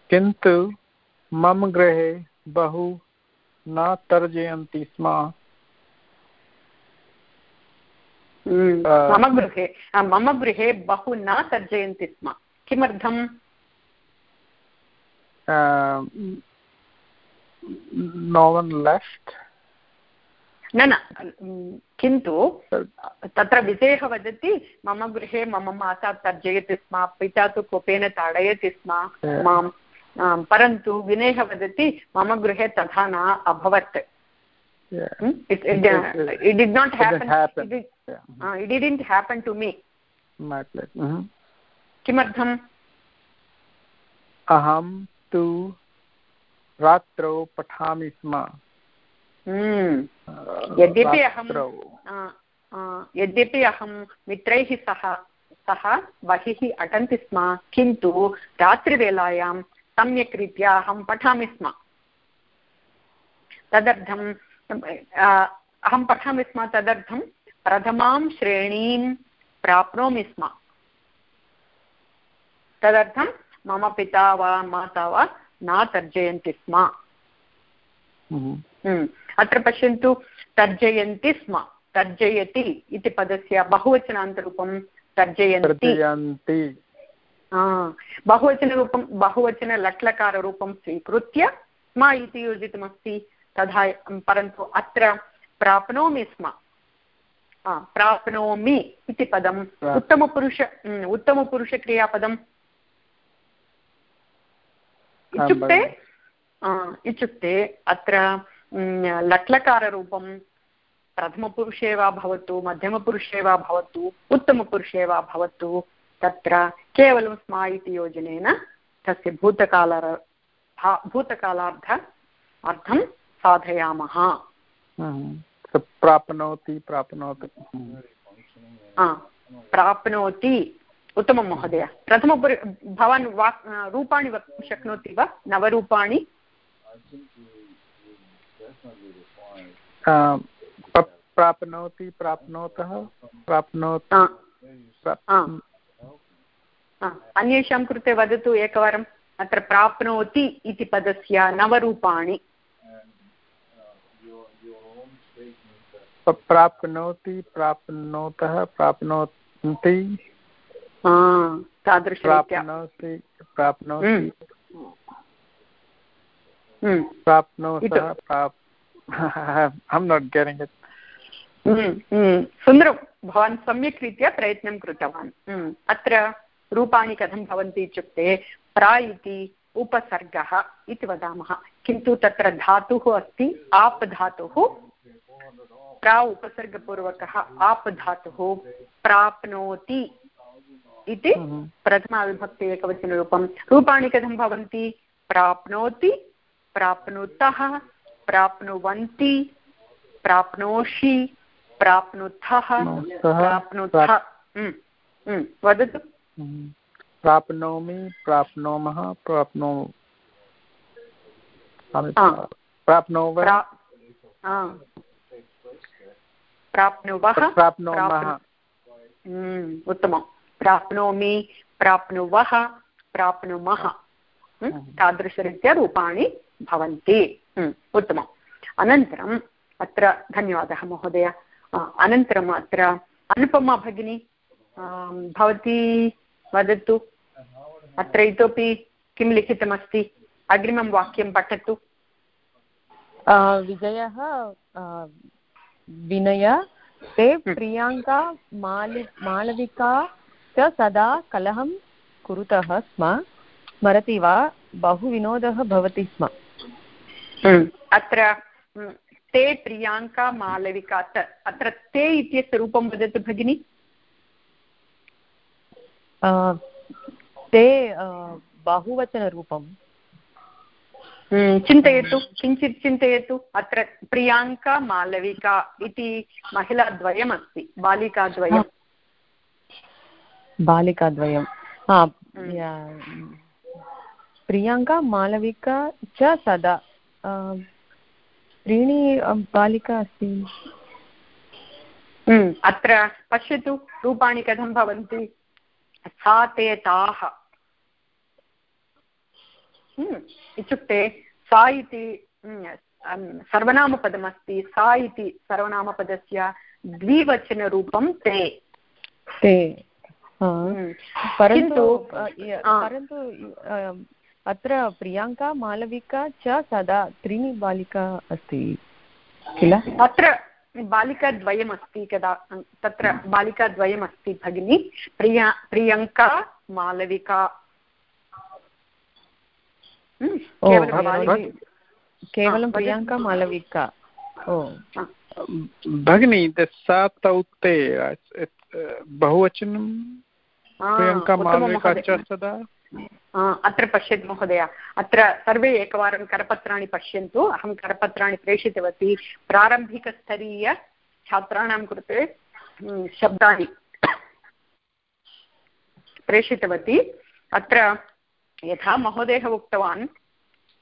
किन्तु मम गृहे बहु न तर्जयन्ति स्म। हम्म। मम गृहे मम गृहे बहु न तर्जयन्ति स्म। किमर्थम्? no one left न न किन्तु तत्र विषयः वदति मम गृहे मम माता तर्जयति स्म पिता तु कोपेन ताडयति स्म माँ परन्तु विनयः वदति मम गृहे तथा न अभवत्। It did not happen it didn't happen to me किमर्थम्? अहं तु रात्रौ पठामि स्म। यद्यपि अहं यद्यपि अहं मित्रैः सह सह बहिः अटन्ति स्म किन्तु रात्रिवेलायां सम्यक् रीत्या अहं पठामि स्म तदर्थं अहं पठामि स्म तदर्थं प्रथमां श्रेणीं प्राप्नोमि स्म तदर्थं मम पिता वा माता वा न तर्जयन्ति स्म हम्म। हम्म। अत्र पश्यन्तु तर्जयन्ति स्म तर्जयति इति पदस्य बहुवचनान्तरूपं तर्जयन्ति बहुवचनरूपं बहुवचनलट्लकाररूपं स्वीकृत्य स्म इति योजितमस्ति तथा परन्तु अत्र प्राप्नोमि स्म प्राप्नोमि इति पदम् उत्तमपुरुष उत्तमपुरुषक्रियापदम् इत्युक्ते इत्युक्ते अत्र लट्लकाररूपं प्रथमपुरुषे वा भवतु मध्यमपुरुषे वा भवतु उत्तमपुरुषे वा भवतु तत्र केवलं स्मा इति योजनेन तस्य भूतकाल भूतकालार्थ अर्थं साधयामः। प्राप्नोति प्राप्नोति। प्राप्नोति। उत्तमं महोदय प्रथम भवान् वाक् रूपाणि वक्तुं शक्नोति वा? नवरूपाणि? प्राप्नोति प्राप्नोतः प्राप्नोति अन्येषां कृते वदतु एकवारम् अत्र प्राप्नोति इति पदस्य नवरूपाणि। प्राप्नोति प्राप्नोतः प्राप्नोति। तादृशरीत्या। प्राप्नोति प्राप्नोति। प्राप्नोतः प्राप् ऐ नाट् गेटिङ्ग् इट् सुन्दरं भवान् सम्यक् रीत्या प्रयत्नं कृतवान्. अत्र रूपाणि कथं भवन्ति इत्युक्ते प्रा इति उपसर्गः इति वदामः. किन्तु तत्र धातुः अस्ति आप् धातुः. प्रा उपसर्गपूर्वकः आप् धातुः प्राप्नोति इति प्रथमाविभक्ति एकवचनरूपं. रूपाणि कथं भवन्ति? प्राप्नोति प्राप्नुतः प्राप्नुवन्ति प्राप्नोषि प्राप्नुथः प्राप्नुथ वदतु। प्राप्नोमि प्राप्नोमः प्राप्नो प्राप्नोव प्राप्नुवः प्राप्नोमः। उत्तमं। प्राप्नोमि प्राप्नुवः प्राप्नुमः। तादृशरीत्या रूपाणि भवन्ति उत्तमम् अनन्तरम् अत्र धन्यवादः महोदय अनन्तरम् अत्र अनुपमा भगिनी भवती वदतु अत्र इतोपि किं लिखितमस्ति अग्रिमं वाक्यं पठतु विजयः विनय ते प्रियाङ्का मालि मालविका च सदा कलहं कुरुतः स्म स्मरति वा बहु विनोदः भवति स्म। अत्र ते प्रियाङ्का मालविका च अत्र ते इत्यस्य रूपं वदतु भगिनि। ते बहुवचनरूपं। हम्म, चिन्तयतु किञ्चित् चिन्तयतु। अत्र प्रियाङ्का मालविका इति महिलाद्वयमस्ति बालिकाद्वयं बालिकाद्वयं हम्म। प्रियाङ्का मालविका च सदा त्रीणि बालिका अस्ति। हम्म, अत्र पश्यतु रूपाणि कथं भवन्ति? सा ते ताः। हम्म, इत्युक्ते सा इति हम्म, सर्वनामपदमस्ति। सा इति सर्वनामपदस्य द्विवचनरूपं ते। ते परन्तु परन्तु अत्र प्रियाङ्का मालविका च सदा त्रीणि बालिका अस्ति किल? अत्र बालिकाद्वयमस्ति कदा तत्र बालिकाद्वयमस्ति भगिनी। प्रिया प्रियङ्का मालविका। केवलं प्रियङ्का मालविका। ओ। भगिनी सा तौ ते बहुवचनं। प्रियङ्का मालविका च सदा। अत्र पश्यतु महोदय। अत्र सर्वे एकवारं करपत्राणि पश्यन्तु। अहं करपत्राणि प्रेषितवती। प्रारम्भिकस्तरीय छात्राणां कृते शब्दानि प्रेषितवती। अत्र यथा महोदयः उक्तवान्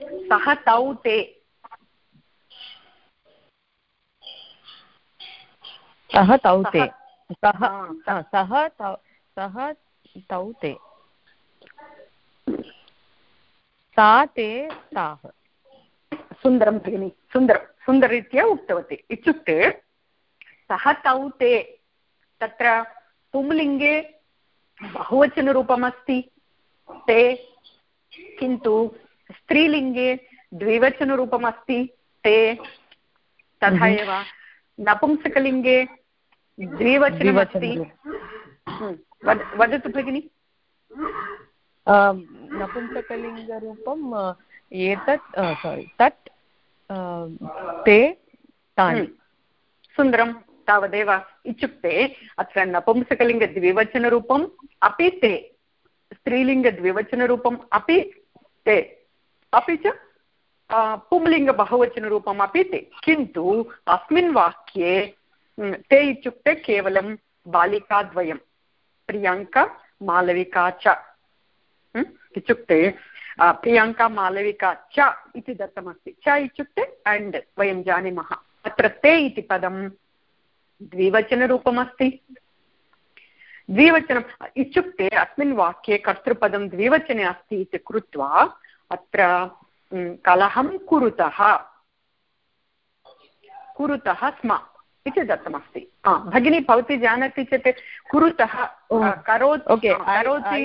सः तौ ते सः तौ ते। सः सः सः तौ ते। सा ते ताः सुन्दरं भगिनि सुन्दरं सुन्दररीत्या उक्तवती। इत्युक्ते सः तौ ते तत्र पुंलिङ्गे बहुवचनरूपमस्ति। ते किन्तु स्त्रीलिङ्गे द्विवचनरूपमस्ति। ते तथा एव नपुंसकलिङ्गे द्विवचनमस्ति। वदतु भगिनि। नपुंसकलिङ्गरूपं एतत् सोरि तत् ते तानि। सुन्दरं, तावदेव इत्युक्ते अत्र नपुंसकलिङ्गद्विवचनरूपम् अपि ते, स्त्रीलिङ्गद्विवचनरूपम् अपि ते, अपि च पुंलिङ्गबहुवचनरूपमपि ते। किन्तु अस्मिन् वाक्ये ते इत्युक्ते केवलं बालिकाद्वयं प्रियङ्का, मालविका च। इत्युक्ते प्रियङ्का मालविका च इति दत्तमस्ति। च इत्युक्ते अण्ड् वयं जानीमः। अत्र ते इति पदं द्विवचनरूपमस्ति। द्विवचनम् इत्युक्ते अस्मिन् वाक्ये कर्तृपदं द्विवचने अस्ति इति कृत्वा अत्र कलहं कुरुतः। कुरुतः स्म इति दत्तमस्ति। भगिनी भवती जानाति चेत् कुरुतः करोति करोति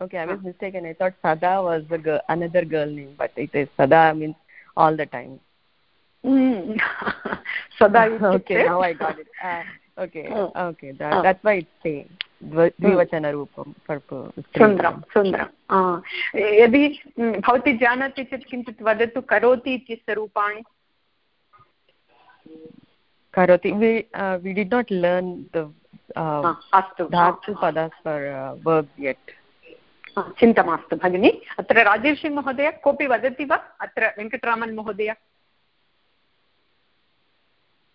Okay, I was mistaken. I thought Sada was the girl, another girl name, but it is Sada means all the time. Mm. Sada. okay, now I got it. Uh, okay, okay. That, that's why it's saying. द्विवचनरूपं सुन्दरं सुन्दरं यदि भवती जानाति चेत् किञ्चित् वदतु करोति इत्यस्य रूपाणि करोति we did not learn the अस्तु धातु पदास् फर् वर्ब् यट् चिन्ता मास्तु भगिनि। अत्र राजेशी महोदय कोऽपि वदति वा? अत्र वेङ्कटरामन् महोदय।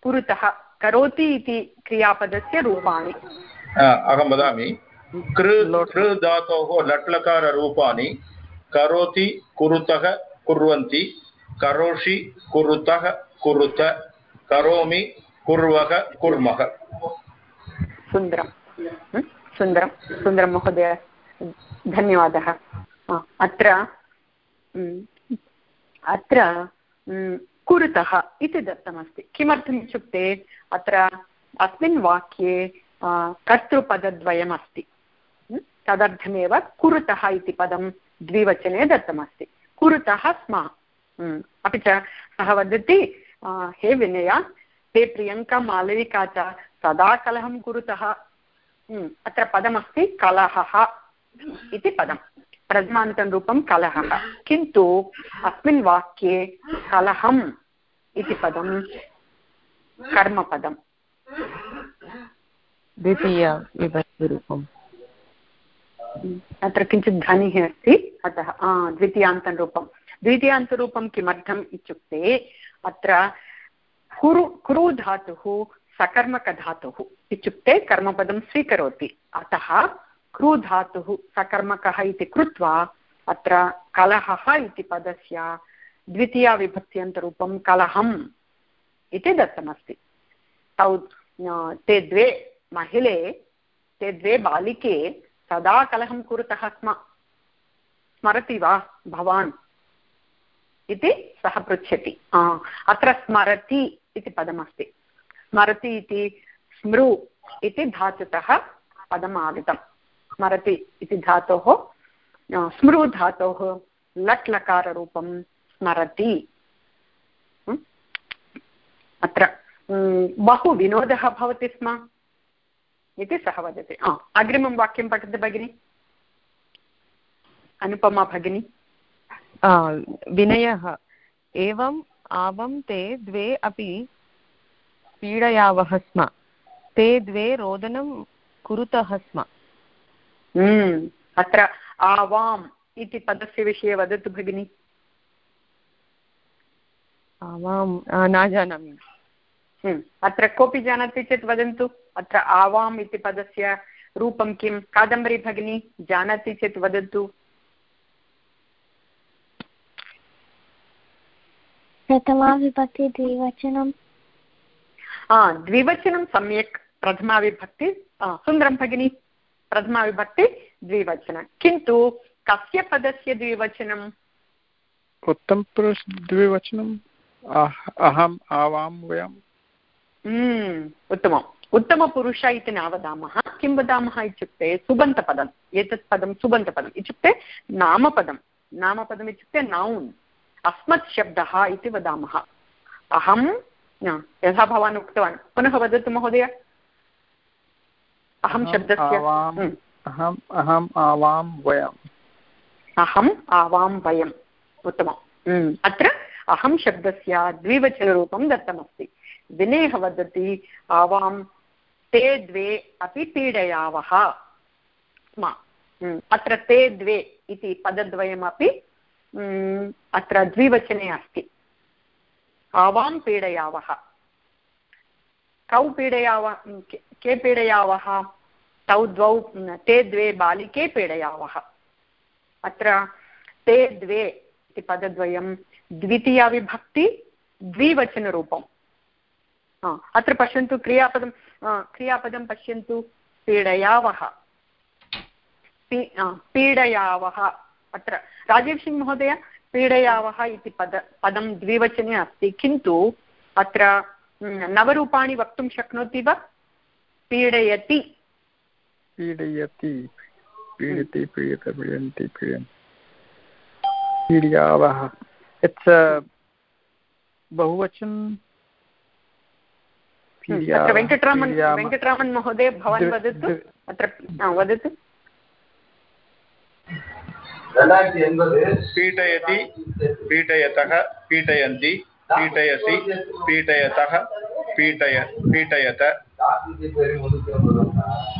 पुरतः करोति इति क्रियापदस्य रूपाणि। अहं वदामि। कृ कृ धातोः लट्लकाररूपाणि करोति कुरुतः कुर्वन्ति करोषि कुरुतः कुरुत करोमि कुर्वः कुर्मः। सुन्दरं सुन्दरं सुन्दरं महोदय। धन्यवादः। अत्र अत्र कुरुतः इति दत्तमस्ति। किमर्थम् इत्युक्ते, अत्र अस्मिन् वाक्ये कर्तृपदद्वयमस्ति। तदर्थमेव कुरुतः इति पदं द्विवचने दत्तमस्ति। कुरुतः स्म। अपि च सः वदति हे विनय, ते प्रियङ्का मालविका च सदा कलहं कुरुतः अत्र पदमस्ति कलहः। इति पदं प्रथमान्तरूपं कलहः। किन्तु अस्मिन् वाक्ये कलहम् इति पदं कर्मपदम्। द्वितीयविभक्तिरूपम्। अत्र किञ्चित् ध्वनिः अस्ति। अतः द्वितीयान्तरूपं द्वितीयान्तरूपं किमर्थम् इत्युक्ते अत्र कुरु कुरु धातुः सकर्मकधातुः इत्युक्ते कर्मपदं स्वीकरोति। अतः क्रू धातुः सकर्मकः इति कृत्वा अत्र कलहः इति पदस्य द्वितीयाविभक्त्यन्तरूपं कलहम् इति दत्तमस्ति। तौ ते द्वे महिले, ते द्वे बालिके सदा कलहं कुरुतः स्म। स्मरति वा भवान्? इति सः पृच्छति। अत्र स्मरति इति पदमस्ति। स्मरति इति स्मृ इति धातुतः पदम् आगतं स्मरति इति धातोः स्मृ धातोः लट् लकाररूपं स्मरति अत्र बहु विनोदः भवति स्म। इति सः वदति। अग्रिमं वाक्यं पठतु भगिनि। अनुपमा भगिनी। विनयः एवम् आवं ते द्वे अपि पीडयावः स्म। ते द्वे रोदनं कुरुतः स्म। अत्र आवाम् इति पदस्य विषये वदतु भगिनि। आवां न जानामि। हम्म, अत्र कोऽपि जानाति चेत् वदन्तु। अत्र आवाम् इति पदस्य रूपं किं? कादम्बरी भगिनी जानाति चेत् वदतु। प्रथमाविभक्ति द्विवचनं द्विवचनं सम्यक्। प्रथमाविभक्ति सुन्दरं भगिनि। प्रथमाविभक्ति द्विवचनं। किन्तु कस्य पदस्य द्विवचनम्? उत्तमपुरुष द्विवचनम् अहम् आवां वयम्। हम्म, उत्तमम्। उत्तमपुरुष इति न वदामः। किं वदामः इत्युक्ते सुबन्तपदम्। एतत् पदं सुबन्तपदम्। इत्युक्ते नामपदं नामपदम् इत्युक्ते नौन् अस्मत् शब्दः इति वदामः। अहं यथा भवान् उक्तवान्। पुनः वदतु महोदय। अहं शब्दस्य हम्म। अहम् अहम् आवां वयम्। अहम् आवां वयम्। उत्तमम्। हम्म। अत्र अहं शब्दस्य द्विवचनरूपं दत्तमस्ति। विनयः वदति आवां ते द्वे अपि पीडयावः। स्म हम्म, अत्र ते द्वे इति पदद्वयमपि अत्र द्विवचने अस्ति। आवां पीडयावः। कौ पीडयावः के पीडयावः? तौ द्वौ ते द्वे बालिके पीडयावः। अत्र ते द्वे इति पदद्वयं द्वितीयाविभक्ति द्विवचनरूपम्। अत्र पश्यन्तु क्रियापदं क्रियापदं पश्यन्तु पीडयावः। पीडयावः। अत्र राजीव् सिंह महोदय, पीडयावः इति पद, पदं द्विवचने अस्ति, किन्तु अत्र नवरूपाणि वक्तुं शक्नोति वा? पीडयति। पीडयति पीडति पीडत पीडन्ति पीडन् पीड्यावः। इट्स् बहुवचन वेङ्कटरामन् वेङ्कटरामन् महोदय भवान् वदतु। अत्र वदतु। पीडयति पीडयतः पीडयन्ति पीडयसि पीडयतः पीडय पीडयत।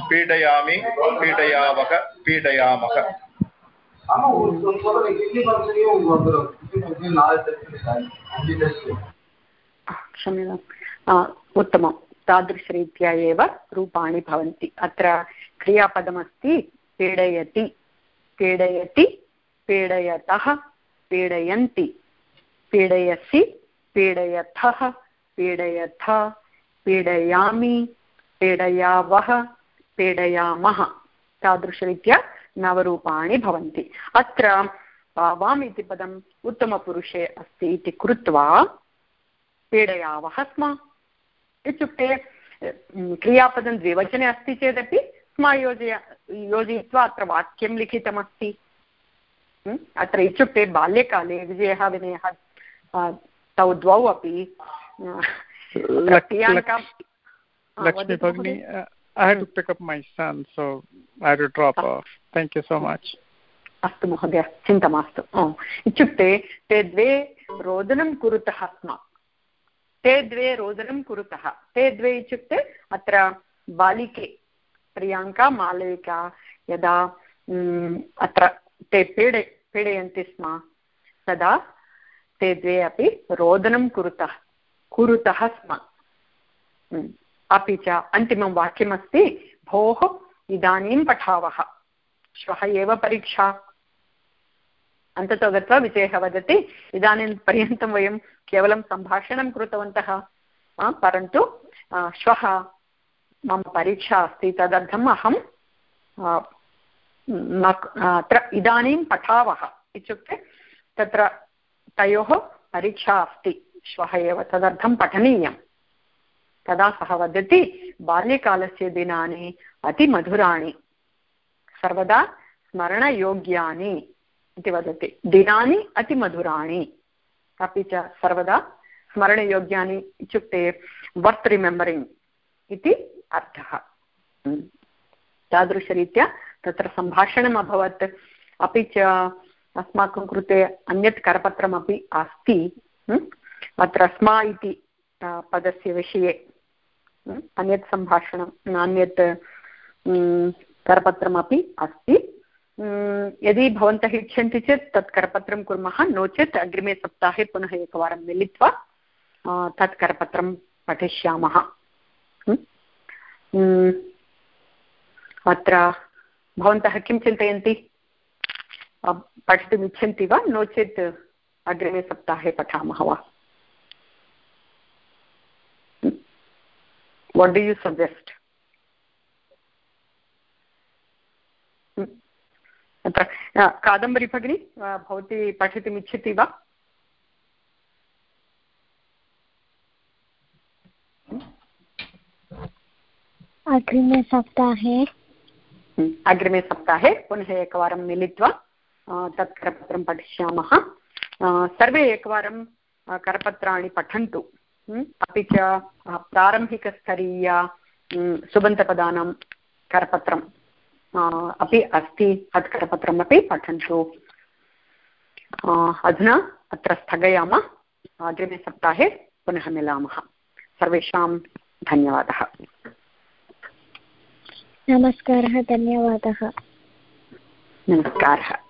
पीडयामि पीडयावः पीडयामः क्षम्यताम् उत्तमं तादृशरीत्या एव रूपाणि भवन्ति अत्र क्रियापदमस्ति पीडयति पीडयति पीडयतः पीडयन्ति पीडयसि पीडयथः पीडयथ पीडयामि पीडयावः पीडयामः तादृशरीत्या नवरूपाणि भवन्ति। अत्र वाम् इति पदम् उत्तमपुरुषे अस्ति इति कृत्वा पीडयावः स्म। इत्युक्ते क्रियापदं द्विवचने अस्ति चेदपि स्म योजय योजयित्वा अत्र वाक्यं लिखितमस्ति। अत्र इत्युक्ते बाल्यकाले विजयः विनयः तौ द्वौ अपि uh, I had to pick up my son, so I had to drop off. Thank you so much. अस्तु महोदय चिन्ता मास्तु। इत्युक्ते ते द्वे रोदनं कुरुतः स्म। ते द्वे रोदनं कुरुतः। ते द्वे इत्युक्ते अत्र बालिके प्रियाङ्का मालविका यदा अत्र ते पीड पीडयन्ति स्म तदा ते द्वे अपि रोदनं कुरुतः कुरुतः स्म। अपि च अन्तिमं वाक्यमस्ति, भोः इदानीं पठावः। श्वः एव परीक्षा। अन्ततो गत्वा विजयः वदति। इदानीं पर्यन्तं वयं केवलं सम्भाषणं कृतवन्तः परन्तु श्वः मम परीक्षा अस्ति, तदर्थम् अहं अत्र इदानीं पठावः इत्युक्ते तत्र तयोः परीक्षा अस्ति, श्वः एव, तदर्थं पठनीयम्। तदा सः वदति, बाल्यकालस्य दिनानि अतिमधुराणि, सर्वदा स्मरणयोग्यानि इति वदति। दिनानि अतिमधुराणि, अपि च सर्वदा स्मरणयोग्यानि इत्युक्ते वर्त् रिमेम्बरिङ्ग् इति अर्थः। तादृशरीत्या तत्र सम्भाषणम् अभवत्। अपि च अस्माकं कृते अन्यत् करपत्रमपि अस्ति। अत्र स्मा इति पदस्य विषये अन्यत् सम्भाषणम् अन्यत् करपत्रमपि अस्ति। यदि भवन्तः इच्छन्ति चेत् तत् करपत्रं कुर्मः। नो चेत् अग्रिमे सप्ताहे पुनः एकवारं मिलित्वा तत् करपत्रं पठिष्यामः। अत्र भवन्तः किं चिन्तयन्ति? पठितुम् इच्छन्ति वा? नो चेत् अग्रिमे सप्ताहे पठामः वा? What do you suggest? Kadambari भगिनी भवती पठितुम् इच्छति वा? अग्रिमे सप्ताहे। अग्रिमे सप्ताहे पुनः एकवारं मिलित्वा तत् करपत्रं पठिष्यामः। सर्वे एकवारं करपत्राणि पठन्तु। अपि च प्रारम्भिकस्तरीय सुबन्तपदानां करपत्रम्। अपि अस्ति तत् करपत्रमपि पठन्तु। अधुना अत्र स्थगयामः। अग्रिमे सप्ताहे पुनः मिलामः। सर्वेषां धन्यवादः। नमस्कारः धन्यवादः। नमस्कारः।